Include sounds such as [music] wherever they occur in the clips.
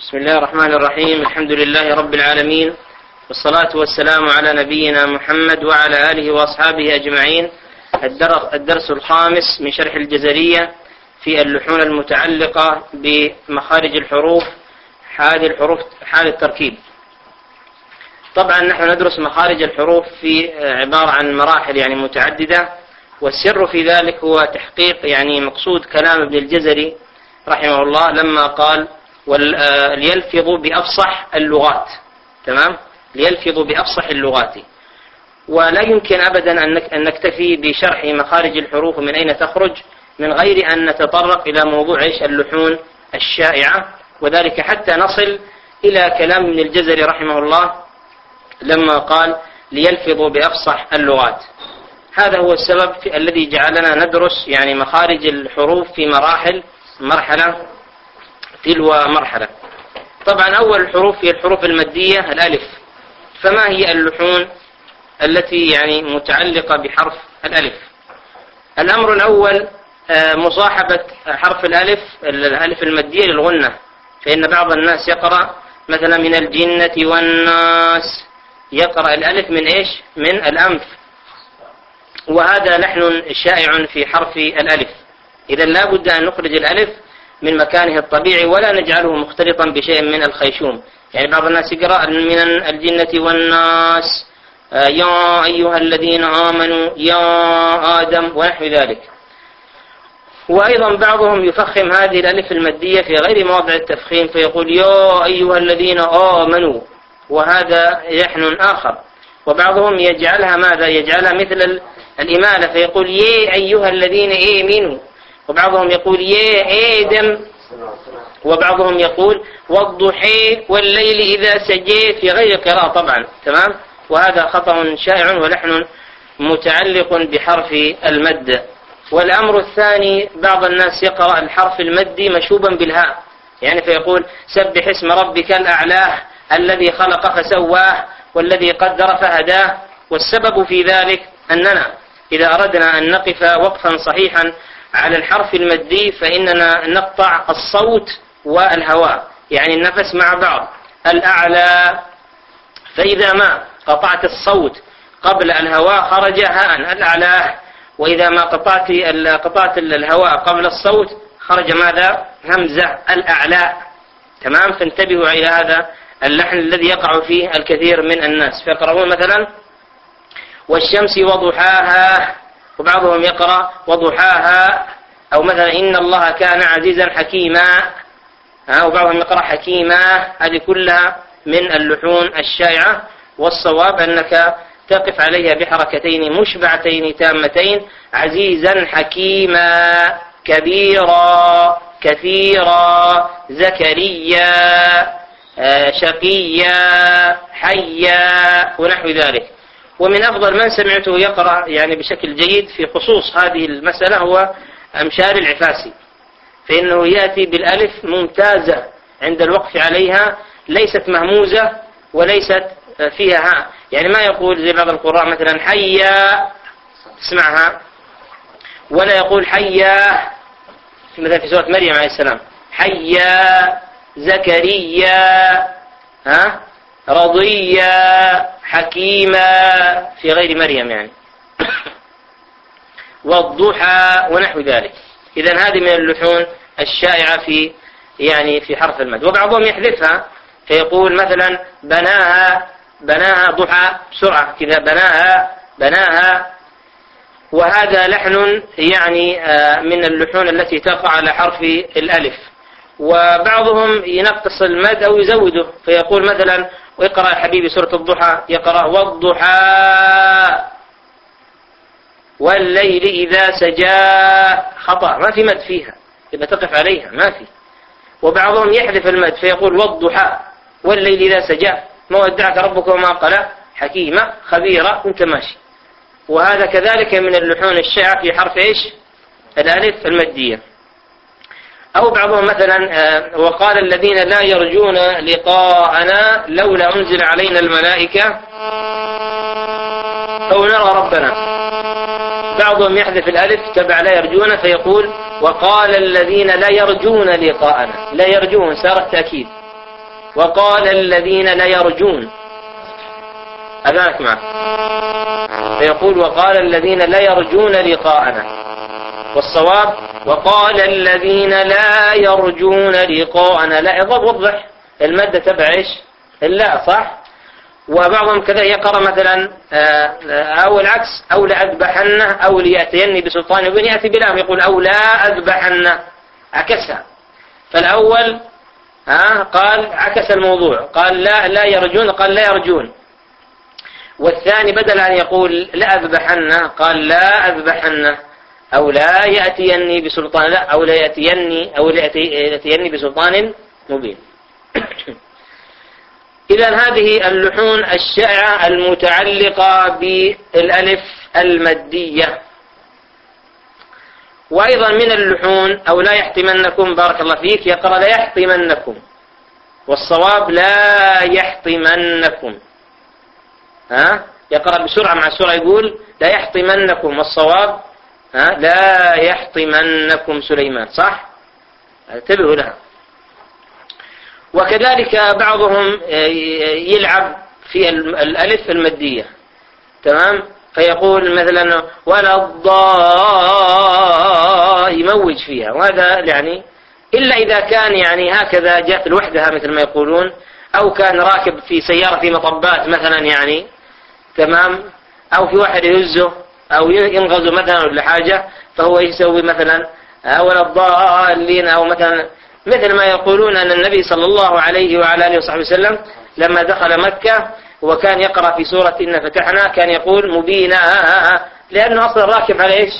بسم الله الرحمن الرحيم. الحمد لله رب العالمين. والصلاة والسلام على نبينا محمد وعلى آله وأصحابه أجمعين. الدرس الخامس من شرح الجزرية في اللحون المتعلقة بمخارج الحروف حال الحروف حال التركيب. طبعا نحن ندرس مخارج الحروف في عبارة عن مراحل يعني متعددة والسر في ذلك هو تحقيق يعني مقصود كلام ابن الجزري رحمه الله لما قال ليلفظوا بأفصح اللغات. تمام؟ ليلفظوا بأفصح اللغات. ولا يمكن أبدا أن نكتفي بشرح مخارج الحروف ومن أين تخرج من غير أن نتطرق إلى موضوع إيش؟ اللحون الشائعة. وذلك حتى نصل إلى كلام ابن الجزري رحمه الله لما قال ليلفظوا بأفصح اللغات. هذا هو السبب الذي جعلنا ندرس يعني مخارج الحروف في مراحل مرحلة تلو مرحلة. طبعا أول الحروف هي الحروف المادية الألف. فما هي اللحون التي يعني متعلقة بحرف الألف؟ الأمر الأول آه، مصاحبة حرف الألف الألف المادية للغنة. فإن بعض الناس يقرأ مثلا من الجنة والناس يقرأ الألف من إيش؟ من الأنف. وهذا لحن شائع في حرف الألف. إذا لا بد أن نخرج الألف من مكانه الطبيعي ولا نجعله مختلطا بشيء من الخيشوم. يعني بعض الناس يقرأ من الجنة والناس آه، يا أيها الذين آمنوا يا آدم ونحو ذلك. وأيضا بعضهم يفخم هذه الألف المادية في غير مواضع التفخيم فيقول يا أيها الذين آمنوا وهذا لحن آخر. وبعضهم يجعلها ماذا؟ يجعلها مثل الإمالة فيقول يا أيها الذين آمنوا. وبعضهم يقول يا آدم وبعضهم يقول والضحى والليل إذا سجيت في غير قراءة طبعا تمام؟ وهذا خطأ شائع ولحن متعلق بحرف المد. والأمر الثاني بعض الناس يقرأ الحرف المدي مشوبا بالهاء يعني فيقول سبح اسم ربك الأعلاه الذي خلق فسواه والذي قدر فهداه والسبب في ذلك أننا إذا أردنا أن نقف وقفا صحيحا على الحرف المدي فإننا نقطع الصوت والهواء يعني النفس مع بعض. الأعلى فإذا ما قطعت الصوت قبل الهواء خرج هاء الأعلى. وإذا ما قطعت قطعت الهواء قبل الصوت خرج ماذا؟ همزة الأعلى. تمام؟ فانتبهوا إلى هذا اللحن الذي يقع فيه الكثير من الناس. فيقرؤون مثلا. والشمس وضحاها. وبعضهم يقرأ وضحاها أو مثلا إن الله كان عزيزا حكيما. وبعضهم يقرأ حكيما. هذه كلها من اللحون الشائعة. والصواب أنك تقف عليها بحركتين مشبعتين تامتين. عزيزا حكيما. كبيرا كثيرا زكريا آه، شقيا حيا ونحو ذلك. ومن أفضل من سمعته يقرأ يعني بشكل جيد في خصوص هذه المسألة هو أمشار العفاسي. فإنه يأتي بالألف ممتازة عند الوقف عليها ليست مهموزة وليست فيها ها. يعني ما يقول زي بعض القراء مثلا حيا اسمعها. ولا يقول حيا مثلا في سورة مريم عليه السلام حيا زكريا ها؟ رضيا حكيما في غير مريم يعني. [coughs] والضحى ونحو ذلك. إذا هذه من اللحون الشائعة في يعني في حرف المد. وبعضهم يحذفها فيقول مثلا بناها بناها ضحى بسرعة كذا بناها بناها. وهذا لحن يعني آه، من اللحون التي تقع على حرف الألف. وبعضهم ينقص المد أو يزوده فيقول مثلا واقرأ يا حبيبي سورة الضحى يقرأ والضحى. والليل إذا سجى. خطأ ما في مد فيها. يبقى تقف عليها ما في. وبعضهم يحذف المد فيقول والضحى. والليل إذا سجى. ما ودعك ربك وما قلى. حكيمة خبيرة وانت ماشي. وهذا كذلك من اللحون الشائعة في حرف إيش؟ الألف المادية أو بعضهم مثلا آه، وقال الذين لا يرجون لقاءنا لولا أنزل علينا الملائكة أو نرى ربنا. بعضهم يحذف الألف تبع لا يرجون فيقول وقال الذين لا يرجون لقاءنا. لا يرجون صار التأكيد وقال الذين لا يرجون. أذانك معه فيقول وقال الذين لا يرجون لقاءنا. والصواب وقال الذين لا يرجون لقاءنا. لا وضح المادة تبع إيش؟ اللا صح؟ وبعضهم كذا يقرأ مثلا آه، أو العكس أو لأذبحنه أو ليأتيني بسلطان مبين يأتي بلام يقول أو لا أذبحنه عكسها. فالأول ها قال عكس الموضوع. قال لا لا يرجون قال لا يرجون. والثاني بدل أن يقول لا أذبحنه قال لا أذبحنه أو لا يأتيني بسلطان لا أو لا يأتيني أو لا يأتيني بسلطان مبين. [coughs] إذا هذه اللحون الشائعة المتعلقة بالألف المادية وأيضا من اللحون أو لا يحطمنكم بارك الله فيك يقرأ لا يحطمنكم. والصواب لا يحطمنكم. ها؟ يقرأ بسرعة مع السرعة يقول لا يحطمنكم. والصواب لا يحطمنكم سليمان صح؟ انتبهوا لها. وكذلك بعضهم يلعب في الألف المادية تمام؟ فيقول مثلا ولا الضاء يموج فيها. وهذا يعني إلا إذا كان يعني هكذا جاءت لوحدها مثل ما يقولون أو كان راكب في سيارة في مطبات مثلا يعني تمام؟ أو في واحد يهزه. أو ينغزه مثلا ولا حاجة فهو يسوي مثلا ولا الضالين أو مثلا مثل ما يقولون أن النبي صلى الله عليه وعلى آله وصحبه وسلم لما دخل مكة وكان يقرأ في سورة إن فتحنا كان يقول مبينا لأنه أصلا راكب على إيش؟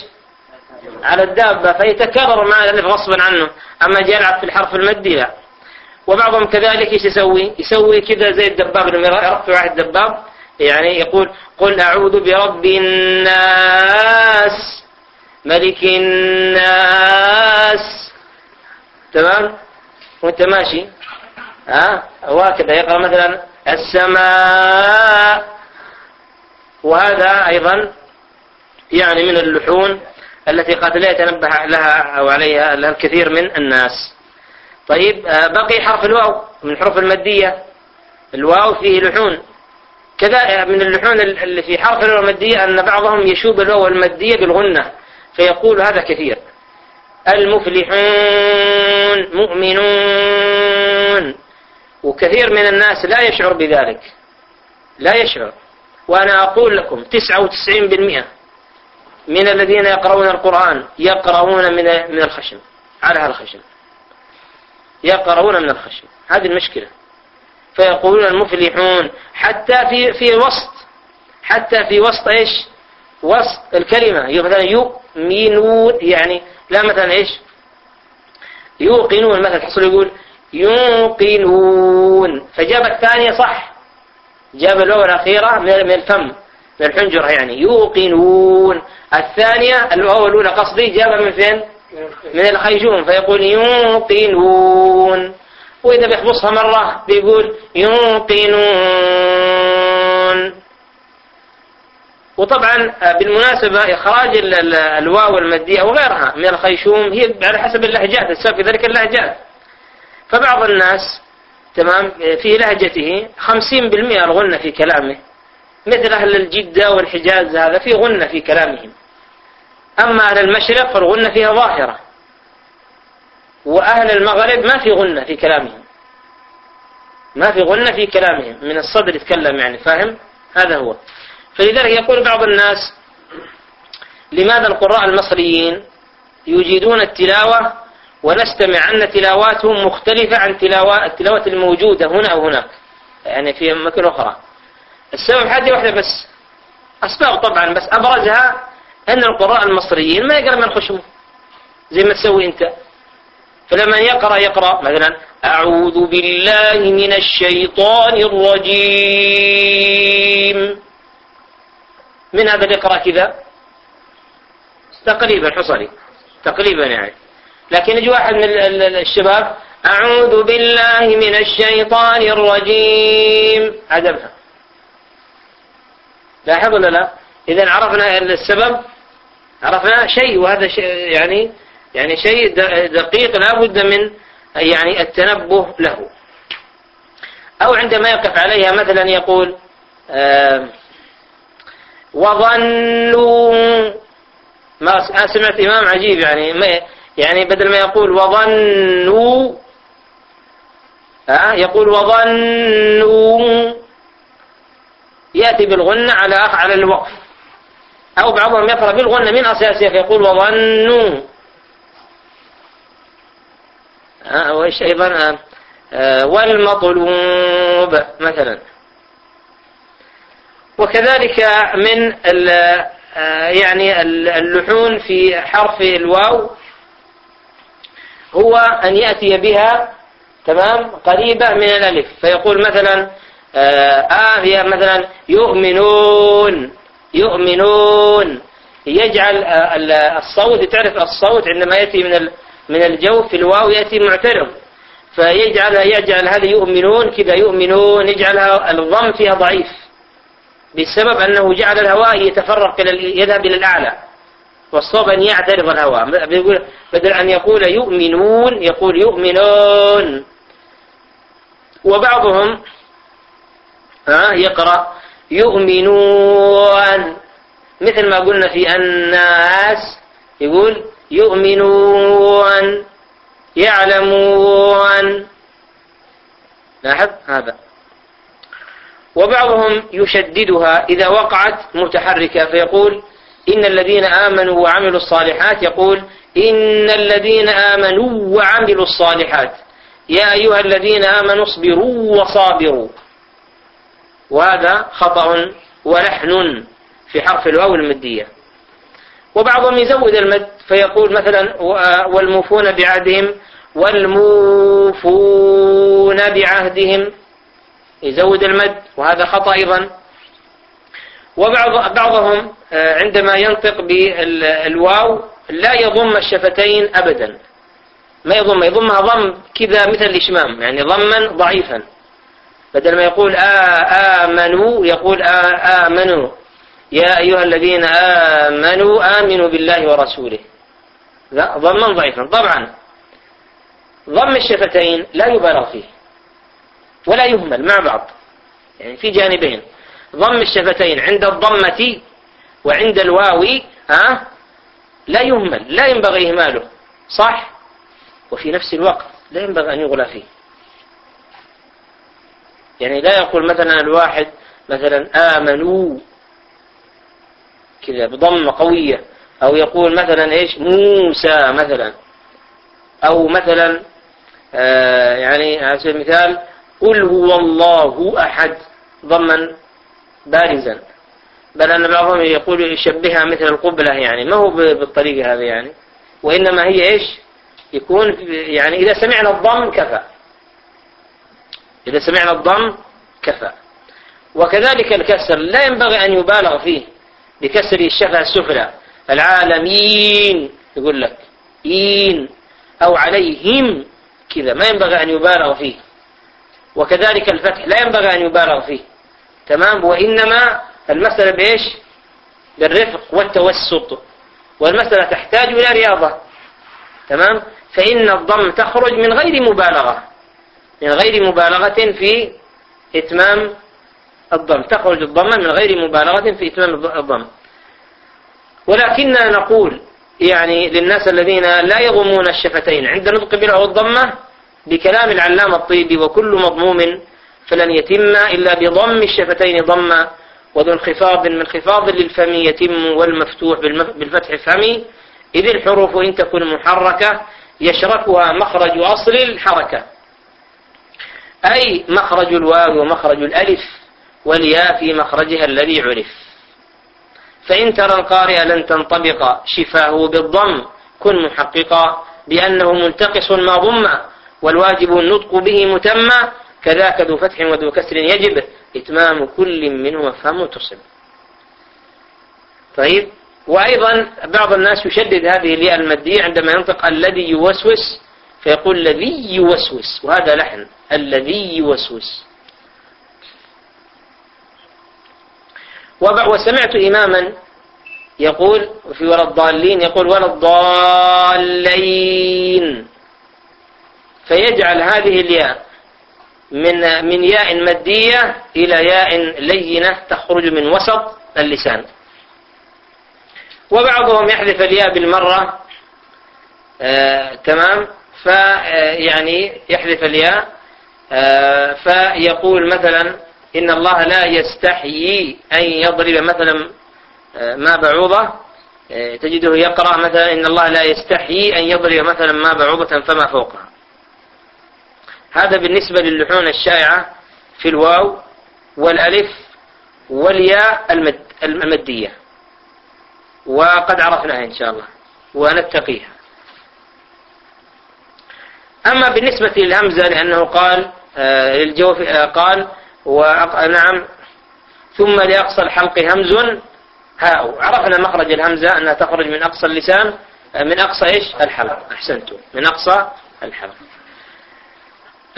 على الدابة فيتكرر مع الألف غصبا عنه. أما جاء في الحرف المدي لا. وبعضهم كذلك إيش يسوي؟ يسوي كذا زي الدباب لما يرفع واحد دباب يعني يقول قل أعوذ برب الناس ملك الناس. تمام؟ وأنت ماشي. ها؟ وهكذا يقرأ مثلا السماء. وهذا أيضا يعني من اللحون التي قد لا يتنبه لها أو عليها لها الكثير من الناس. طيب آه، بقي حرف الواو من الحروف المادية الواو فيه لحون. كذا من اللحون اللي في حرف الواو المادية أن بعضهم يشوب الواو المادية بالغنة فيقول هذا كثير. المفلحون مؤمنون. وكثير من الناس لا يشعر بذلك. لا يشعر. وأنا أقول لكم تسعة وتسعين بالمئة من الذين يقرؤون القرآن يقرؤون من من الخشم على هالخشم يقرؤون من الخشم هذه المشكلة. فيقولون المفلحون. حتى في في وسط حتى في وسط إيش؟ وسط الكلمة. مثلا يؤمنون يعني لا مثلا إيش؟ يوقنون. مثلا تحصل يقول يوقنون. فجاب الثانية صح. جاب الواو الأخيرة من الفم من الحنجرة يعني. يوقنون. الثانية الواو الأولى قصدي جابها من فين؟ من الخيشوم. فيقول يوقنون. وإذا بيخبصها مرة بيقول يوقنون. وطبعا بالمناسبة إخراج الواو المادية وغيرها من الخيشوم هي على حسب اللهجات السبب في ذلك اللهجات. فبعض الناس تمام في لهجته خمسين بالمئة الغنة في كلامه مثل أهل الجدة والحجاز هذا في غنة في كلامهم. أما أهل المشرق فالغنة فيها ظاهرة. وأهل المغرب ما في غنة في كلامهم. ما في غنة في كلامهم. من الصدر يتكلم يعني فاهم؟ هذا هو. فلذلك يقول بعض الناس لماذا القراء المصريين يجيدون التلاوة ونستمع أن تلاواتهم مختلفة عن التلاوات الموجودة هنا أو هناك؟ يعني في أماكن أخرى. السبب حاجة واحدة بس. أسباب طبعا بس أبرزها أن القراء المصريين ما يقرأ من خشمه زي ما تسوي أنت. فلما يقرأ يقرأ. مثلا أعوذ بالله من الشيطان الرجيم. من هذا اللي يقرأ كذا؟ تقريبا حصري تقريبا يعني. لكن يجي واحد من الشباب أعوذ بالله من الشيطان الرجيم. عدمها لاحظ ولا لا؟ إذا عرفنا السبب عرفنا شيء وهذا شيء يعني يعني شيء دقيق لا بد من يعني التنبه له. أو عندما يقف عليها مثلا يقول آه وظنوا ما سمعت إمام عجيب يعني ما يعني بدل ما يقول وظنوا ها يقول وظنوا يأتي بالغنة على على الوقف. أو بعضهم يقرأ بالغنة من أساسها فيقول وظنوا وإيش أيضا آه، والمطلوب مثلا. وكذلك من آه، يعني اللحون في حرف الواو هو أن يأتي بها تمام قريبة من الألف. فيقول مثلا آه, آه هي مثلا يؤمنون يؤمنون. يجعل الصوت تعرف الصوت عندما يأتي من من الجوف في الواو يأتي معترض. فيجعل يجعل هذا يؤمنون؟ كذا يؤمنون. يجعلها الضم فيها ضعيف. بسبب أنه جعل الهواء يتفرق إلى يذهب إلى الأعلى. والصوب أن يعترض الهواء. بدل أن يقول يؤمنون يقول يؤمنون. وبعضهم ها يقرأ يؤمنون. مثل ما قلنا في الناس يقول يؤمنون يعلمون. لاحظ هذا. وبعضهم يشددها إذا وقعت متحركة فيقول إن الذين آمنوا وعملوا الصالحات يقول إن الذين آمنوا وعملوا الصالحات. يا أيها الذين آمنوا اصبروا وصابروا. وهذا خطأ ولحن في حرف الواو المدية. وبعضهم يزود المد فيقول مثلا والموفون بعهدهم والموفون بعهدهم. يزود المد وهذا خطأ أيضا. وبعض بعضهم آه، عندما ينطق بالواو لا يضم الشفتين أبدا. ما يضم يضمها ضم كذا مثل الإشمام يعني ضما ضعيفا. بدل ما يقول آمنوا يقول آمنوا. يا أيها الذين آمنوا آمنوا بالله ورسوله. لا ضما ضعيفا طبعا ضم الشفتين لا يبالغ فيه ولا يهمل مع بعض. يعني في جانبين. ضم الشفتين عند الضمة وعند الواو ها لا يهمل لا ينبغي إهماله. صح؟ وفي نفس الوقت لا ينبغي أن يغلى فيه. يعني لا يقول مثلا الواحد مثلا آمنوا. كذا بضمة قوية. أو يقول مثلا إيش؟ موسى مثلا. أو مثلا آه يعني على سبيل المثال قل هو الله أحد. ضما بارزا. بل أن بعضهم يقول يشبهها مثل القبلة يعني. ما هو بالطريقة هذه يعني. وإنما هي إيش؟ يكون يعني إذا سمعنا الضم كفى. إذا سمعنا الضم كفى. وكذلك الكسر لا ينبغي أن يبالغ فيه. بكسر الشفة السفلى العالمين يقول لك إين أو عليهم كذا. ما ينبغي أن يبالغ فيه. وكذلك الفتح لا ينبغي أن يبالغ فيه. تمام؟ وإنما المسألة بإيش؟ بالرفق والتوسط. والمسألة تحتاج إلى رياضة. تمام؟ فإن الضم تخرج من غير مبالغة. من غير مبالغة في إتمام الضم. تخرج الضمة من غير مبالغة في إتمام الضم. ولكننا نقول يعني للناس الذين لا يضمون الشفتين عند نطق بالعو الضمة بكلام العلامة الطيبي وكل مضموم فلن يتم إلا بضم الشفتين ضمة وذو انخفاض من خفاض للفم يتم والمفتوح بالفتح فمي إذ الحروف إن تكن محركة يشركها مخرج أصل الحركة. أي مخرج الواو ومخرج الألف. والياء في مخرجها الذي عرف. فإن ترى القارئ لن تنطبق شفاه بالضم كن محققا بأنه منتقص ما ضم والواجب النطق به متمى كذاك ذو فتح وذو كسر يجب إتمام كل منه مفهوم متصل طيب وأيضا بعض الناس يشدد هذه الياء المادية عندما ينطق الذي يوسوس فيقول الذي يوسوس وهذا لحن الذي يوسوس. وسمعت إماما يقول في ولا الضالين يقول ولا الضالين. فيجعل هذه الياء من من ياء مادية إلى ياء لينة تخرج من وسط اللسان. وبعضهم يحذف الياء بالمرة آه تمام؟ فيعني يحذف الياء آه فيقول مثلا إن الله لا يستحيي أن يضرب مثلا آه ما بعوضة آه، تجده يقرأ مثلا إن الله لا يستحيي أن يضرب مثلا ما بعوضة فما فوقها. هذا بالنسبة للحون الشائعة في الواو والألف والياء المد المدية. وقد عرفناها إن شاء الله ونتقيها. أما بالنسبة للهمزة لأنه قال آه، للجوف قال نعم. ثم لأقصى الحلق همز. هاء عرفنا مخرج الهمزة أنها تخرج من أقصى اللسان من أقصى إيش؟ الحلق. أحسنتم. من أقصى الحلق.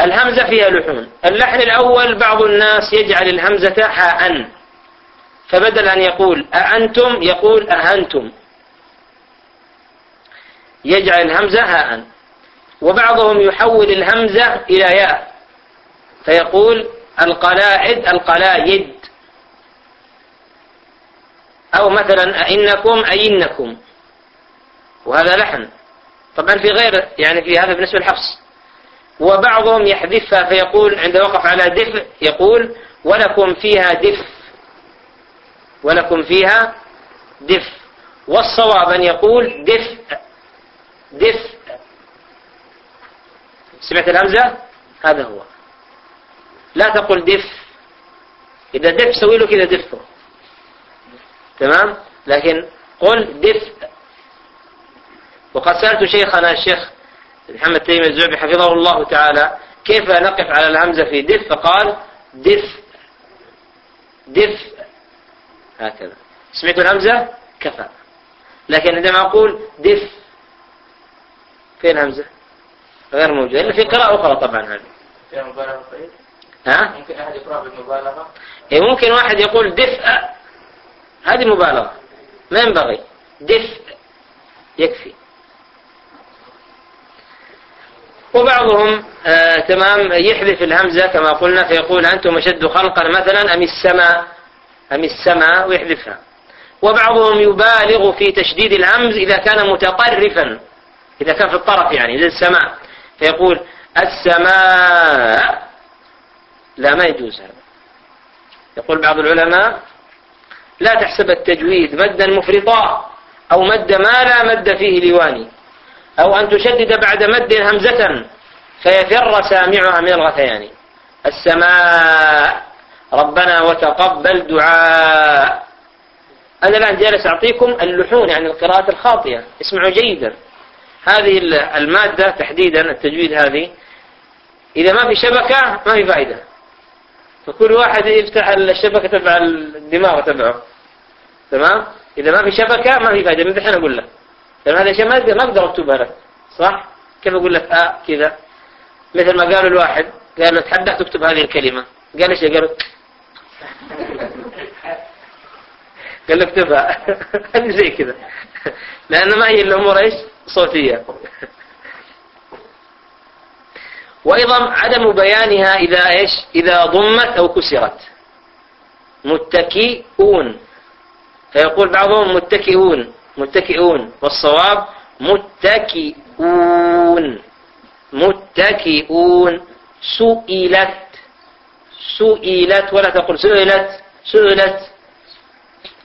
الهمزة فيها لحون. اللحن الأول بعض الناس يجعل الهمزة هاء فبدل أن يقول أأنتم يقول أهنتم. يجعل الهمزة هاء. وبعضهم يحول الهمزة إلى ياء. فيقول القلاعد القلايد أو مثلا أئنكم أئنكم. وهذا لحن. طبعا في غير يعني في هذا بالنسبة للحفص. وبعضهم يحذفها فيقول عند وقف على دفء يقول ولكم فيها دفء ولكم فيها دفء والصواب أن يقول دفء دفء سمعت الهمزة؟ هذا هو. لا تقل دف. إذا دف سوي له كذا دفه. تمام؟ لكن قل دف. وقد سألت شيخنا الشيخ محمد تيمية الزعبي حفظه الله تعالى كيف نقف على الهمزة في دف؟ فقال دف. دف. هكذا. سمعت الهمزة؟ كفى. لكن عندما أقول دف فين الهمزة؟ غير موجودة إلا في قراءة أخرى طبعا هذه. ها؟ ممكن أحد يقرأ بالمبالغة؟ إيه ممكن واحد يقول دفء. هذه مبالغة. ما ينبغي. دفء يكفي. وبعضهم آه تمام يحذف الهمزة كما قلنا فيقول أنتم أشد خلقا مثلا أم السماء؟ أم السماء؟ ويحذفها. وبعضهم يبالغ في تشديد الهمز إذا كان متطرفا. إذا كان في الطرف يعني زي السماء. فيقول السماء. لا ما يجوز هذا. يقول بعض العلماء لا تحسب التجويد مدا مفرطا أو مد ما لا مد فيه لواني أو أن تشدد بعد مد همزة فيفر سامعها من الغثيان. السماء ربنا وتقبل دعاء. أنا الآن جالس أعطيكم اللحون يعني القراءة الخاطئة. اسمعوا جيدا. هذه المادة تحديدا التجويد هذه إذا ما في شبكة ما في فائدة. فكل واحد يفتح الشبكة تبع الدماغ تبعه. تمام؟ إذا ما في شبكة ما في فائدة من الحين أقول لك. لأن هذا الشيء ما أقدر ما أقدر أكتبها لك صح؟ كيف أقول لك؟ آه كذا. مثل ما قالوا الواحد قال له تحدى تكتب هذه الكلمة. قال إيش؟ قال [laughs] قال له اكتبها. هذه [laughs] زي كذا. لأن ما هي الأمور إيش؟ صوتية. وأيضا عدم بيانها إذا إيش؟ إذا ضمت أو كسرت. متكئون. فيقول بعضهم متكئون. متكئون. والصواب متكئون. متكئون. سئلت. سئلت ولا تقول سئلت. سئلت.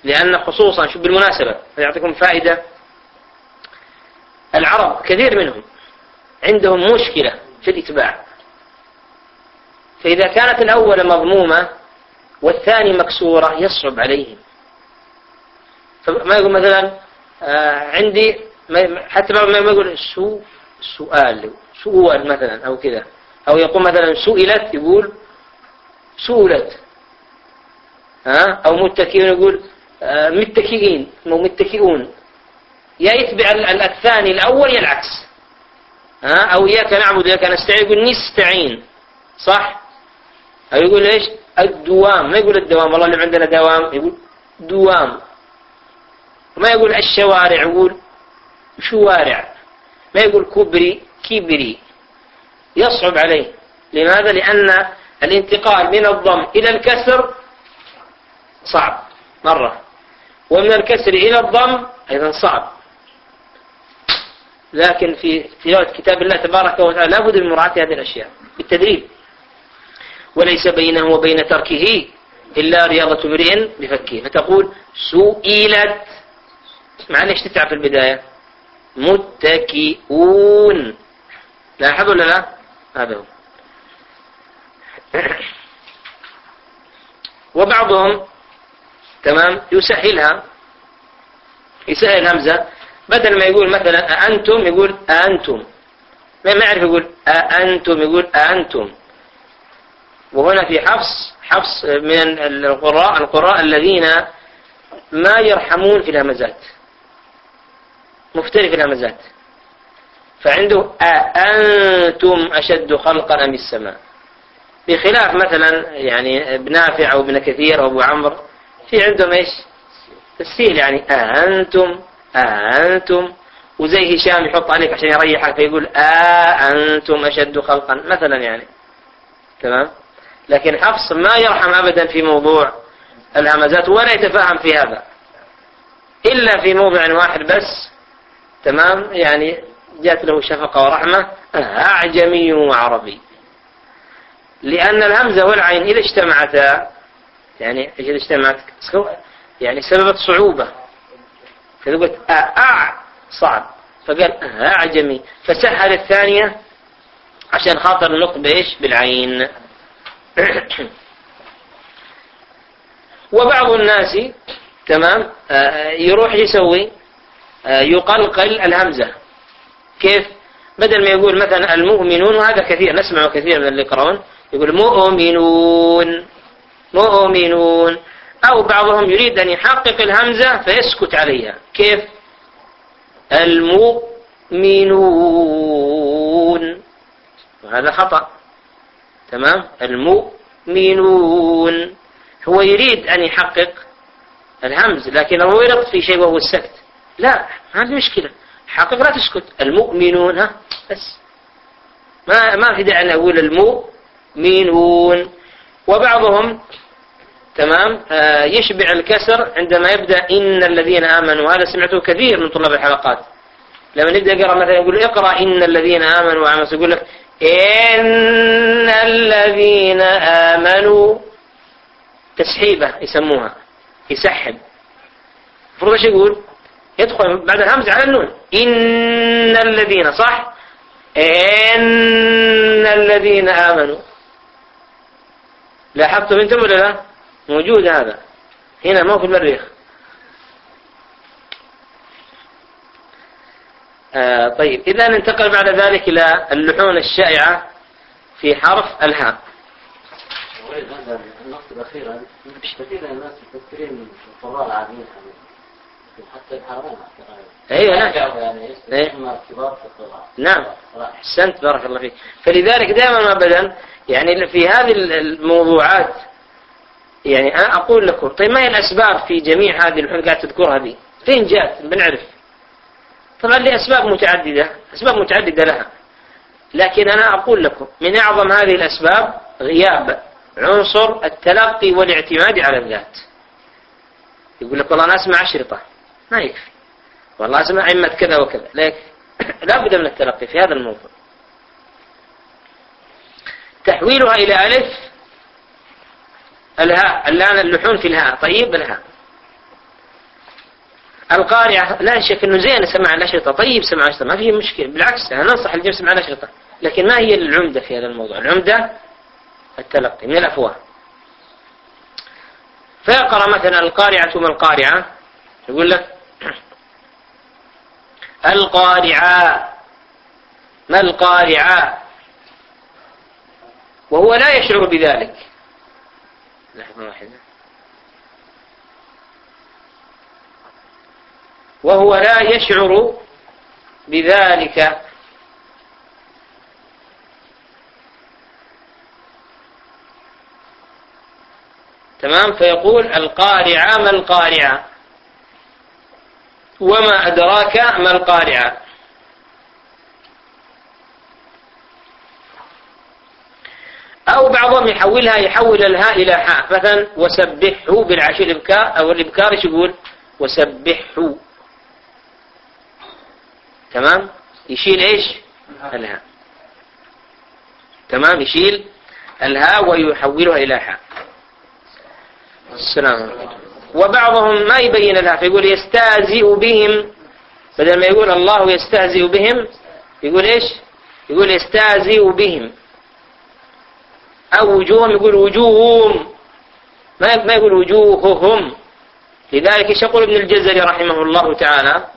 لأن خصوصا شوف بالمناسبة يعطيكم فائدة. العرب كثير منهم عندهم مشكلة في الإتباع. فإذا كانت الأولى مضمومة والثاني مكسورة يصعب عليهم. فما يقول مثلا آه عندي حتى ما يقول سو سؤال سؤال مثلا أو كذا. أو يقول مثلا سئلت يقول سؤلت. ها؟ أو متكئين يقول آه متكئين مو متكئون. يا يتبع الثاني الأول يا العكس. ها؟ أو إياك نعبد إياك نستعين. يقول نستعين. صح؟ أو يقول إيش؟ الدوام. ما يقول الدوام. والله اللي عندنا دوام. يقول دوام. ما يقول الشوارع. يقول شوارع. ما يقول كبري. كبري. يصعب عليه. لماذا؟ لأن الانتقال من الضم إلى الكسر صعب. مرة. ومن الكسر إلى الضم أيضا صعب. لكن في تلاوة كتاب الله تبارك وتعالى لابد من مراعاة هذه الأشياء بالتدريب. وليس بينه وبين تركه إلا رياضة امرئ بفكه. فتقول سئلت. إيش تتعب في البداية؟ متكئون. لاحظ ولا لا؟ هذا هو. [clears throat] وبعضهم تمام يسهلها. يسهل همزة. بدل ما يقول مثلا أنتم يقول أنتم ما يعرف يقول أنتم يقول أنتم وهنا في حفص حفص من القراء القراء الذين ما يرحمون في الهمزات مفترق الهمزات فعنده أأنتم أشد خلقا أم السماء؟ بخلاف مثلا يعني ابن نافع أو ابن كثير أو أبو عمرو في عندهم إيش؟ تسهيل يعني أأنتم أأنتم وزي هشام يحط عليك عشان يريحك فيقول أأنتم أشد خلقا. مثلا يعني. تمام؟ لكن حفص ما يرحم أبدا في موضوع الهمزات ولا يتفاهم في هذا. إلا في موضع واحد بس. تمام؟ يعني جاءت له شفقة ورحمة. أعجمي وعربي لأن الهمزة والعين إذا اجتمعتا يعني إذا اجتمعت يعني سببت صعوبة. فقلت أع صعب. فقال أعجمي فسهل الثانية عشان خاطر النطق بإيش بالعين. [clears throat] وبعض الناس تمام آه، يروح يسوي آه، يقلقل الهمزة. كيف؟ بدل ما يقول مثلا المؤمنون وهذا كثير نسمعه كثير من اللي يقول مؤمنون مؤمنون. أو بعضهم يريد أن يحقق الهمزة فيسكت عليها. كيف؟ المؤمنون. وهذا خطأ. تمام؟ المؤمنون. هو يريد أن يحقق الهمز لكن هو يرق في شيء وهو السكت. لا هذه مشكلة. حقق لا تسكت. المؤمنون ها بس. ما ما في داعي أن أقول المؤمنون. وبعضهم تمام يشبع الكسر عندما يبدأ إن الذين آمنوا هذا سمعته كثير من طلاب الحلقات لما نبدأ يقرأ مثلا يقول اقرأ إن الذين آمنوا وعملوا يقول لك إن الذين آمنوا تسحيبة يسموها يسحب المفروض إيش يقول؟ يدخل بعد الهمزة على النون إن الذين صح؟ إن الذين آمنوا لاحظتم أنتم ولا لا؟ موجود هذا. هنا ما في المريخ. آه طيب إذا ننتقل بعد ذلك إلى اللحون الشائعة في حرف الهاء. النقطة الأخيرة كثير من الناس مفكرين القراء العاديين حتى الحرمين أيوه نعم يعني أيوة. كبار في نعم. أحسنت بارك الله فيك. فلذلك دائما ابدا يعني في هذه الموضوعات يعني أنا أقول لكم طيب ما هي الأسباب في جميع هذه اللي قاعد تذكرها دي فين جات بنعرف. طبعا لأسباب متعددة أسباب متعددة لها. لكن أنا أقول لكم من أعظم هذه الأسباب غياب عنصر التلقي والاعتماد على الذات. يقول لك والله أنا أسمع أشرطة. ما يكفي. والله أسمع أئمة كذا وكذا. لا يكفي [coughs] لا بد من التلقي في هذا الموضوع. تحويلها إلى ألف الهاء الآن اللحون في الهاء طيب الهاء القارعة لا شك أنه زين سمع الأشرطة. طيب سمع الأشرطة ما فيه مشكلة. بالعكس أنا ننصح الجميع يسمع الأشرطة. لكن ما هي العمدة في هذا الموضوع؟ العمدة التلقي من الأفواه. فيقرأ مثلا القارعة ما القارعة. يقول لك [clears throat] القارعة ما القارعة؟ وهو لا يشعر بذلك. لحظة واحدة. وهو لا يشعر بذلك. تمام؟ فيقول القارعة ما القارعة؟ وما أدراك ما القارعة؟ أو بعض وبعضهم يحولها يحول الهاء إلى حاء. مثلا وسبحه بالعشي الإبكار أو الإبكار إيش يقول؟ وسبحه تمام؟ يشيل إيش؟ الهاء. تمام؟ يشيل الهاء ويحولها إلى حاء. السلام وبعضهم ما يبين الهاء فيقول يستهزئ بهم. بدل ما يقول الله يستهزئ بهم يقول إيش؟ يقول يستهزئ بهم. أو وجوههم يقول وجوههم. ما ما يقول وجوههم. لذلك يقول ابن الجزري رحمه الله تعالى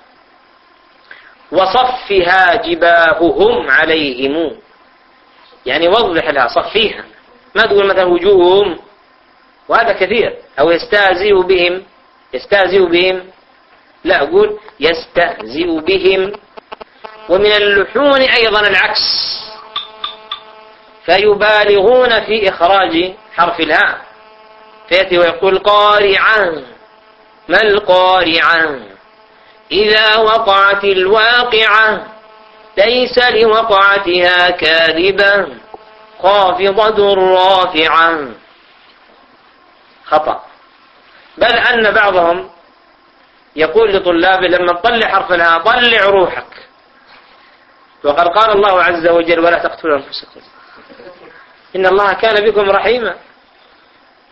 وصفها جباههم عليهم. يعني وضح لها صفيها. ما تقول مثلا وجوههم؟ وهذا كثير. أو يستهزئ بهم. يستهزئ بهم. لا أقول يستهزئ بهم. ومن اللحون أيضا العكس. فيبالغون في إخراج حرف الهاء. فيأتي ويقول قارعا. ما القارعة إذا وقعت الواقعة ليس لوقعتها كاذبة خافضة رافعة خطأ. بل أن بعضهم يقول لطلابه لما تطلع حرف الهاء طلع روحك. وقد قال الله عز وجل ولا تقتلوا أنفسكم. إن الله كان بكم رحيما.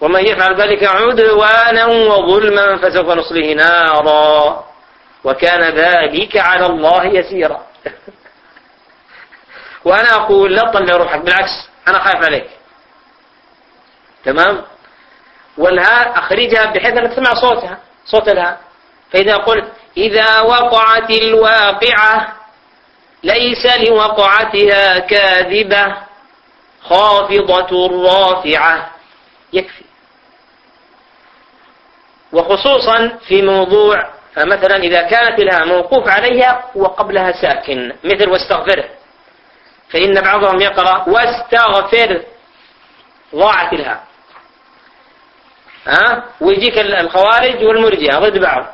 ومن يفعل ذلك عدوانا وظلما فسوف نصله نارا. وكان ذلك على الله يسيرا. [laughs] وأنا أقول لا تطلع روحك بالعكس أنا خايف عليك. تمام؟ والهاء أخرجها بحيث أنك تسمع صوتها صوت الهاء فإذا قلت إذا وقعت الواقعة ليس لوقعتها كاذبة. خافضة رافعة. يكفي. وخصوصا في موضوع فمثلا إذا كانت الهاء موقوف عليها وقبلها ساكن مثل واستغفره فإن بعضهم يقرأ واستغفر. ضاعت الهاء ها؟ ويجيك الخوارج والمرجئة ضد بعض.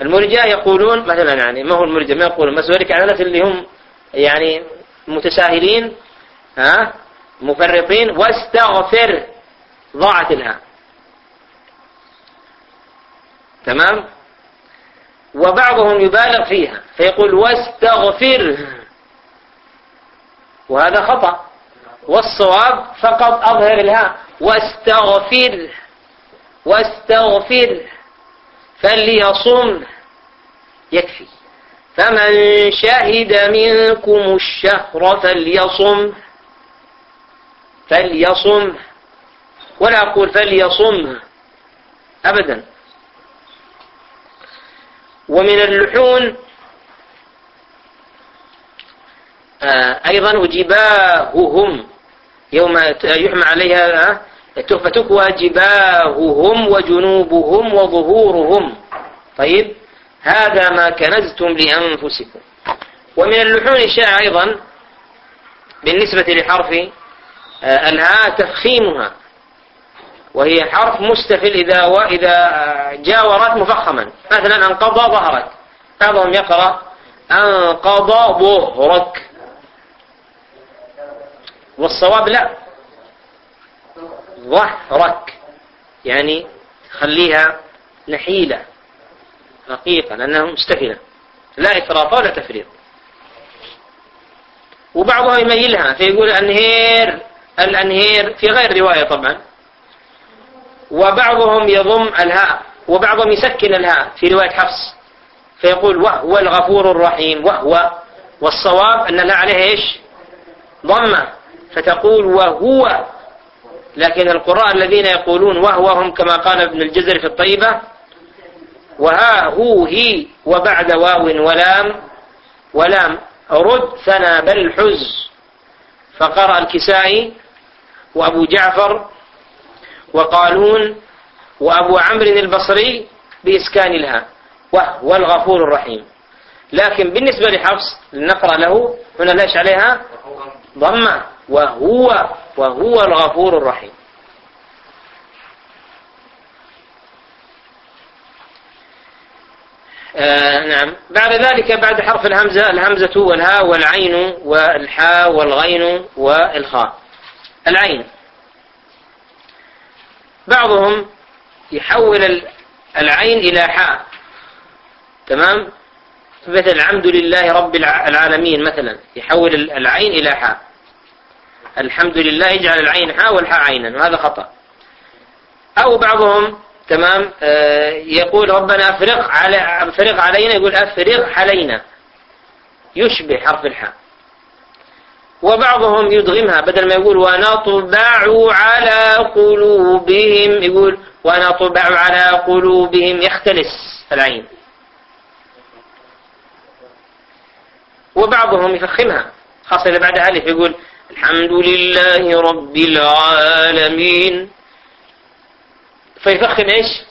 المرجئة يقولون مثلا يعني ما هو المرجئة؟ ما يقولون بس على الناس اللي هم يعني متساهلين. ها؟ مفرطين واستغفر ضاعت الهاء تمام؟ وبعضهم يبالغ فيها فيقول واستغفر. وهذا خطأ. والصواب فقط أظهر الهاء واستغفر. واستغفر. فليصم. يكفي. فمن شهد منكم الشهر فليصم. فليصم. ولا أقول فليصم أبدا. ومن اللحون آه، أيضا وجباههم. يوم يحمى عليها فتكوى جباههم وجنوبهم وظهورهم. طيب هذا ما كنزتم لأنفسكم. ومن اللحون الشائع أيضا بالنسبة لحرف آه، الهاء تفخيمها. وهي حرف مستفل إذا وإذا جاورت مفخما. مثلا أنقضى ظهرك. بعضهم يقرأ أنقضى ظهرك. والصواب لا. ظهرك. يعني خليها نحيلة رقيقة لأنها مستفلة. لا إفراط ولا تفريط. وبعضهم يميلها فيقول أنهير الأنهير في غير رواية طبعا. وبعضهم يضم الهاء وبعضهم يسكن الهاء في رواية حفص. فيقول وهو الغفور الرحيم وهو. والصواب أن الهاء عليه إيش؟ ضمة. فتقول وهو. لكن القراء الذين يقولون وهو هم كما قال ابن الجزر في الطيبة. وها هو هي وبعد واو ولام. ولام رد ثنى بل حز. فقرأ الكسائي وأبو جعفر وقالون وأبو عمرو البصري بإسكان الهاء وهو الغفور الرحيم. لكن بالنسبة لحفص نقرأ له هنا ليش عليها؟ ضمة. وهو وهو الغفور الرحيم. آه نعم. بعد ذلك بعد حرف الهمزة الهمزة والهاء والعين والحاء والغين والخاء. العين. بعضهم يحول العين إلى حاء. تمام؟ مثل الحمد لله رب العالمين مثلا. يحول العين إلى حاء. الحمد لله يجعل العين حاء والحاء عينا. وهذا خطأ. أو بعضهم تمام آه، يقول ربنا أفرغ على أفرغ علينا يقول أفرغ علينا. يشبه حرف الحاء. وبعضهم يدغمها بدل ما يقول ونطبع على قلوبهم يقول ونطبع على قلوبهم يختلس العين. وبعضهم يفخمها خاصة إذا بعد ألف يقول الحمد لله رب العالمين. فيفخم إيش؟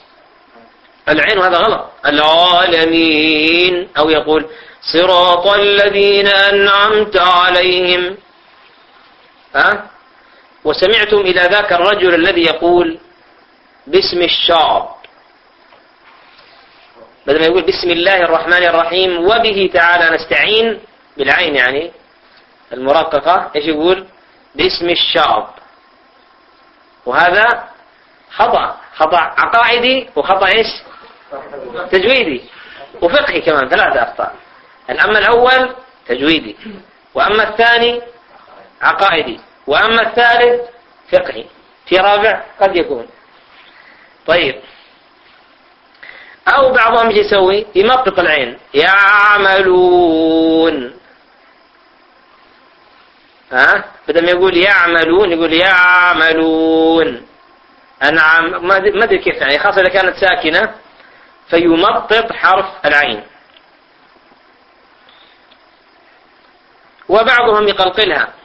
العين وهذا غلط. العالمين. أو يقول صراط الذين أنعمت عليهم. ها؟ وسمعتم إلى ذاك الرجل الذي يقول باسم الشعب بدل ما يقول بسم الله الرحمن الرحيم وبه تعالى نستعين بالعين يعني المرققة إيش يقول؟ باسم الشعب وهذا خطأ خطأ عقائدي وخطأ إيش؟ تجويدي. وفقهي كمان ثلاثة أخطاء. الأما الأول تجويدي وأما الثاني عقائدي. وأما الثالث فقهي. في رابع قد يكون. طيب. أو بعضهم يسوي؟ يمطط العين. يعملون. ها؟ بدل ما يقول يعملون يقول يعملون. أنعم ما أدري كيف يعني. خاصة إذا كانت ساكنة فيمطط حرف العين. وبعضهم يقلقلها.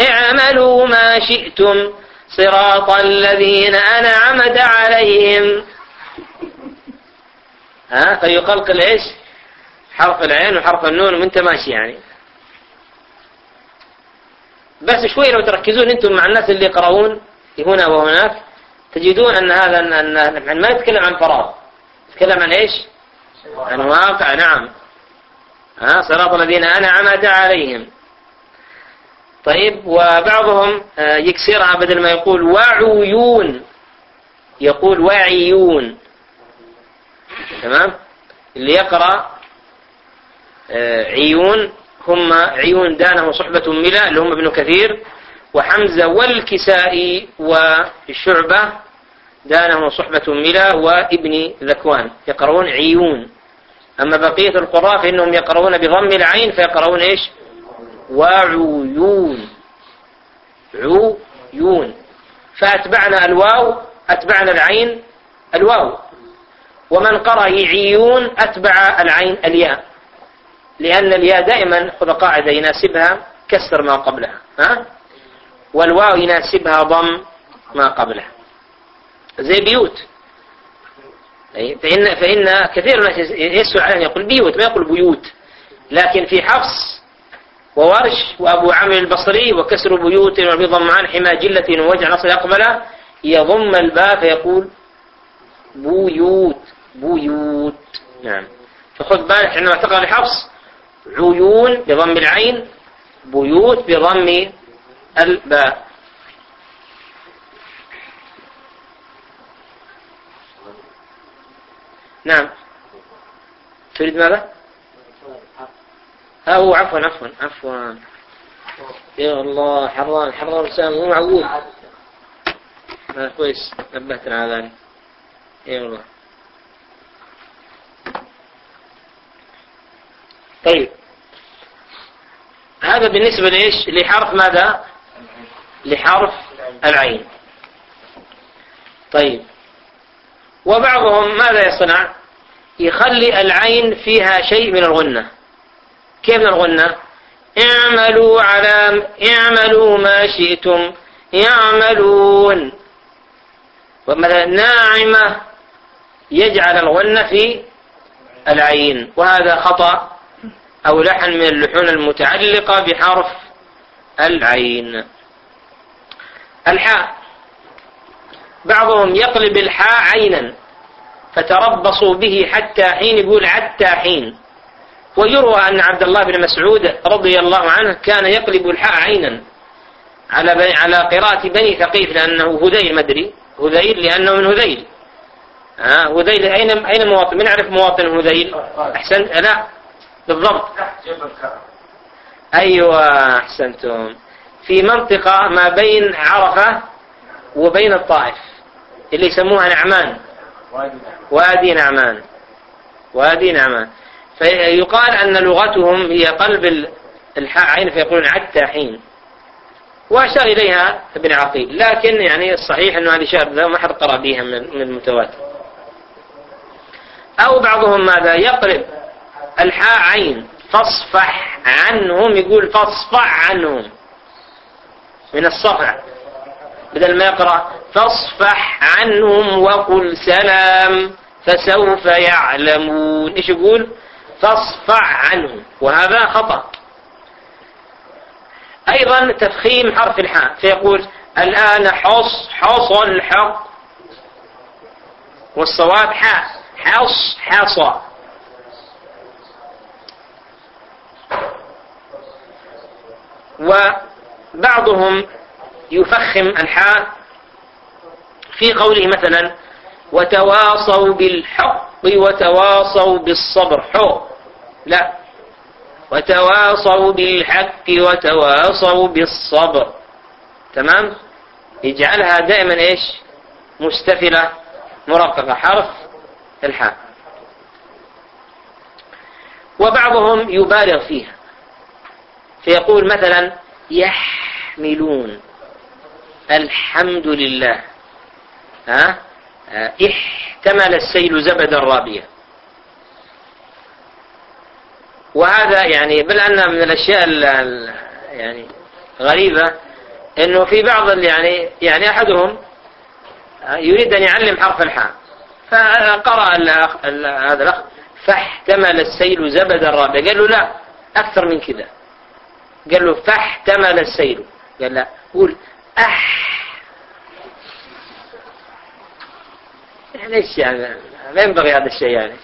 اعملوا ما شئتم صراط الذين أنعمت عليهم. ها؟ فيقلقل إيش حرف العين وحرف النون وانت ماشي يعني. بس شوي لو تركزون أنتم مع الناس اللي يقرؤون هنا وهناك تجدون أن هذا ان ما يتكلم عن فراغ يتكلم عن إيش؟ عن واقع نعم. ها؟ صراط الذين أنعمت عليهم. طيب وبعضهم آه، يكسرها بدل ما يقول وعيون. يقول وعيون. تمام؟ اللي يقرأ آه، عيون هم عيون دانه صحبة ملا اللي هم ابن كثير وحمزة والكسائي والشعبة دانه صحبة ملا وابن ذكوان. يقرؤون عيون. أما بقية القراء فإنهم يقرؤون بضم العين فيقرؤون إيش؟ وعيون. عيون. فأتبعنا الواو أتبعنا العين الواو. ومن قرأ عيون أتبع العين الياء. لأن الياء دائما خذ قاعدة يناسبها كسر ما قبلها. ها؟ والواو يناسبها ضم ما قبلها. زي بيوت. فإن, فإن كثير من الناس يسوع عليه يقول بيوت ما يقول بيوت. لكن في حفص وورش وأبو عامر البصري وكسر بيوت وبضم عن حما جلة ووجع نصر أقبل يضم الباء فيقول بيوت بيوت. نعم. فخذ بالك عندما تقرأ لحفص عيون بضم العين بيوت بضم الباء نعم. تريد ماذا؟ هو عفوا عفوا عفوا. يا الله حران حران لسان مو معقول. آه كويس. نبهتنا على ذلك. إي والله. طيب. هذا بالنسبة لإيش؟ لحرف ماذا؟ لحرف العين. طيب. وبعضهم ماذا يصنع؟ يخلي العين فيها شيء من الغنة. كيف الغنة اعملوا على اعملوا ما شئتم. يعملون. ومثلا ناعمة يجعل الغنة في العين وهذا خطأ أو لحن من اللحون المتعلقة بحرف العين. الحاء. بعضهم يقلب الحاء عينا فتربصوا به حتى حين يقول حتى حين. ويروى أن عبد الله بن مسعود رضي الله عنه كان يقلب الحاء عينا على على قراءة بني ثقيف لأنه هذيل مدري هذيل لأنه من هذيل. ها هذيل أين أين مواطن؟ من يعرف مواطن هذيل؟ أحسن لا. بالضبط. أيوة أحسنتم. في منطقة ما بين عرفة وبين الطائف اللي يسموها نعمان. وادي نعمان. وادي نعمان. فيقال أن لغتهم هي قلب الحاء عين فيقولون عتاحين وأشار إليها ابن عقيل. لكن يعني الصحيح أنه هذه شاذة ما حد قرأ بها من المتواتر أو بعضهم ماذا؟ يقرب الحاء عين فاصفح عنهم يقول فاصفح عنهم. من الصفع بدل ما يقرأ فاصفح عنهم وقل سلام فسوف يعلمون. إيش يقول؟ فاصفع عنهم وهذا خطأ. أيضا تفخيم حرف الحاء. فيقول الآن حص حص الحق. والصواب حاء. حص حصى. وبعضهم يفخم الحاء في قوله مثلا وتواصوا بالحق وتواصوا بالصبر حو لا. وتواصوا بالحق وتواصوا بالصبر. تمام؟ يجعلها دائما إيش؟ مستفلة مرققة. حرف الحاء. وبعضهم يبالغ فيها. فيقول مثلا يحملون. الحمد لله. ها؟ إحتمل السيل زبدا رابيا وهذا يعني بل أن من الأشياء يعني غريبة أنه في بعض يعني يعني أحدهم يريد أن يعلم حرف الحاء. فقرأ هذا الأخ فاحتمل السيل زبدا رابيا قال له لا أكثر من كذا. قال له فاحتمل السيل. قال لا قول أح. يعني إيش يعني؟ لا ينبغي هذا الشيء يعني.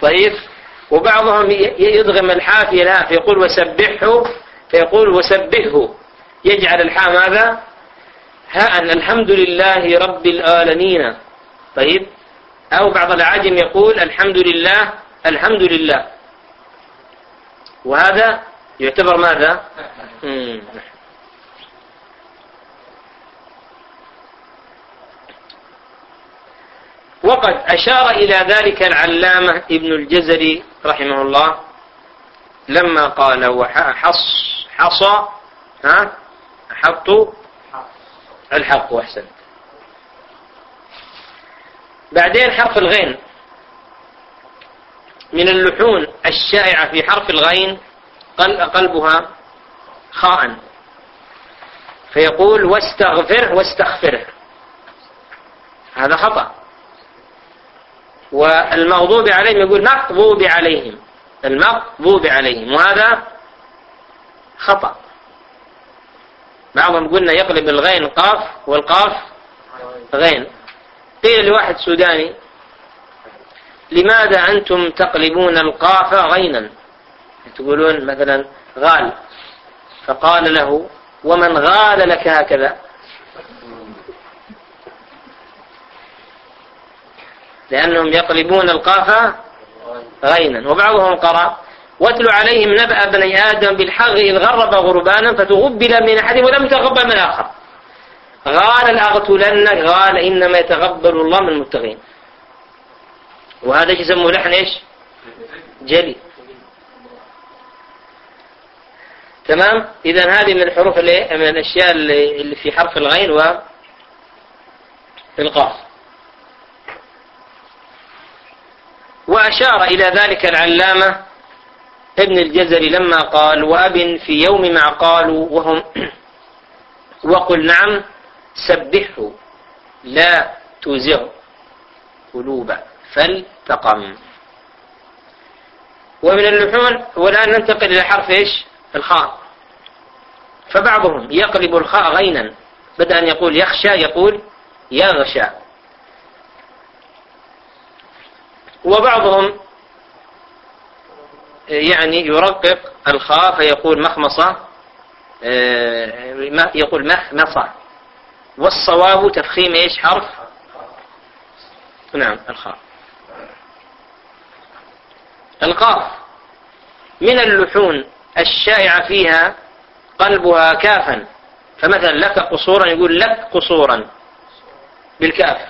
طيب. وبعضهم يدغم الحاء في الهاء فيقول وسبحه فيقول وسبحه يجعل الحاء ماذا هاء الحمد لله رب العالمين. طيب؟ أو بعض العجم يقول الحمد لله الحمد لله. وهذا يعتبر ماذا؟ وقد أشار إلى ذلك العلامة ابن الجزري رحمه الله لما قال وحص حصى ها؟ حطوا الحق أحسن بعدين حرف الغين. من اللحون الشائعة في حرف الغين قلبها خاء. فيقول واستغفر واستغفره. هذا خطأ. والمغضوب عليهم يقول مغضوب عليهم. المغضوب عليهم. وهذا خطأ. بعضهم قلنا يقلب الغين قاف والقاف غين. قيل لواحد سوداني لماذا أنتم تقلبون القاف غينا؟ تقولون مثلا غال. فقال له ومن غال لك هكذا. لأنهم يقلبون القاف غينا. وبعضهم قرأ واتل عليهم نبأ بني آدم بالحق إذ غرب غربانا فتغبل من أحدهم ولم يتغبل من آخر قال لأقتلنك قال إنما يتغبل الله من المتقين. وهذا يسموه لحن إيش؟ جلي. تمام؟ إذا هذه من الحروف اللي من الأشياء اللي في حرف الغين والقاف وأشار إلى ذلك العلامة ابن الجزري لما قال وأب في يوم ما قالوا وهم [clears throat] وقل نعم سبحه لا تزغ قلوب فلتقم ومن اللحون والآن ننتقل إلى حرف إيش؟ الخاء. فبعضهم يقلب الخاء غينا بدأ أن يقول يخشى يقول يغشى. وبعضهم يعني يرقق الخاء فيقول مخمصة آه، يقول مخمصة والصواب تفخيم إيش؟ حرف؟ نعم الخاء. القاف. من اللحون الشائعة فيها قلبها كافا. فمثلا لك قصورا يقول لك قصورا بالكاف.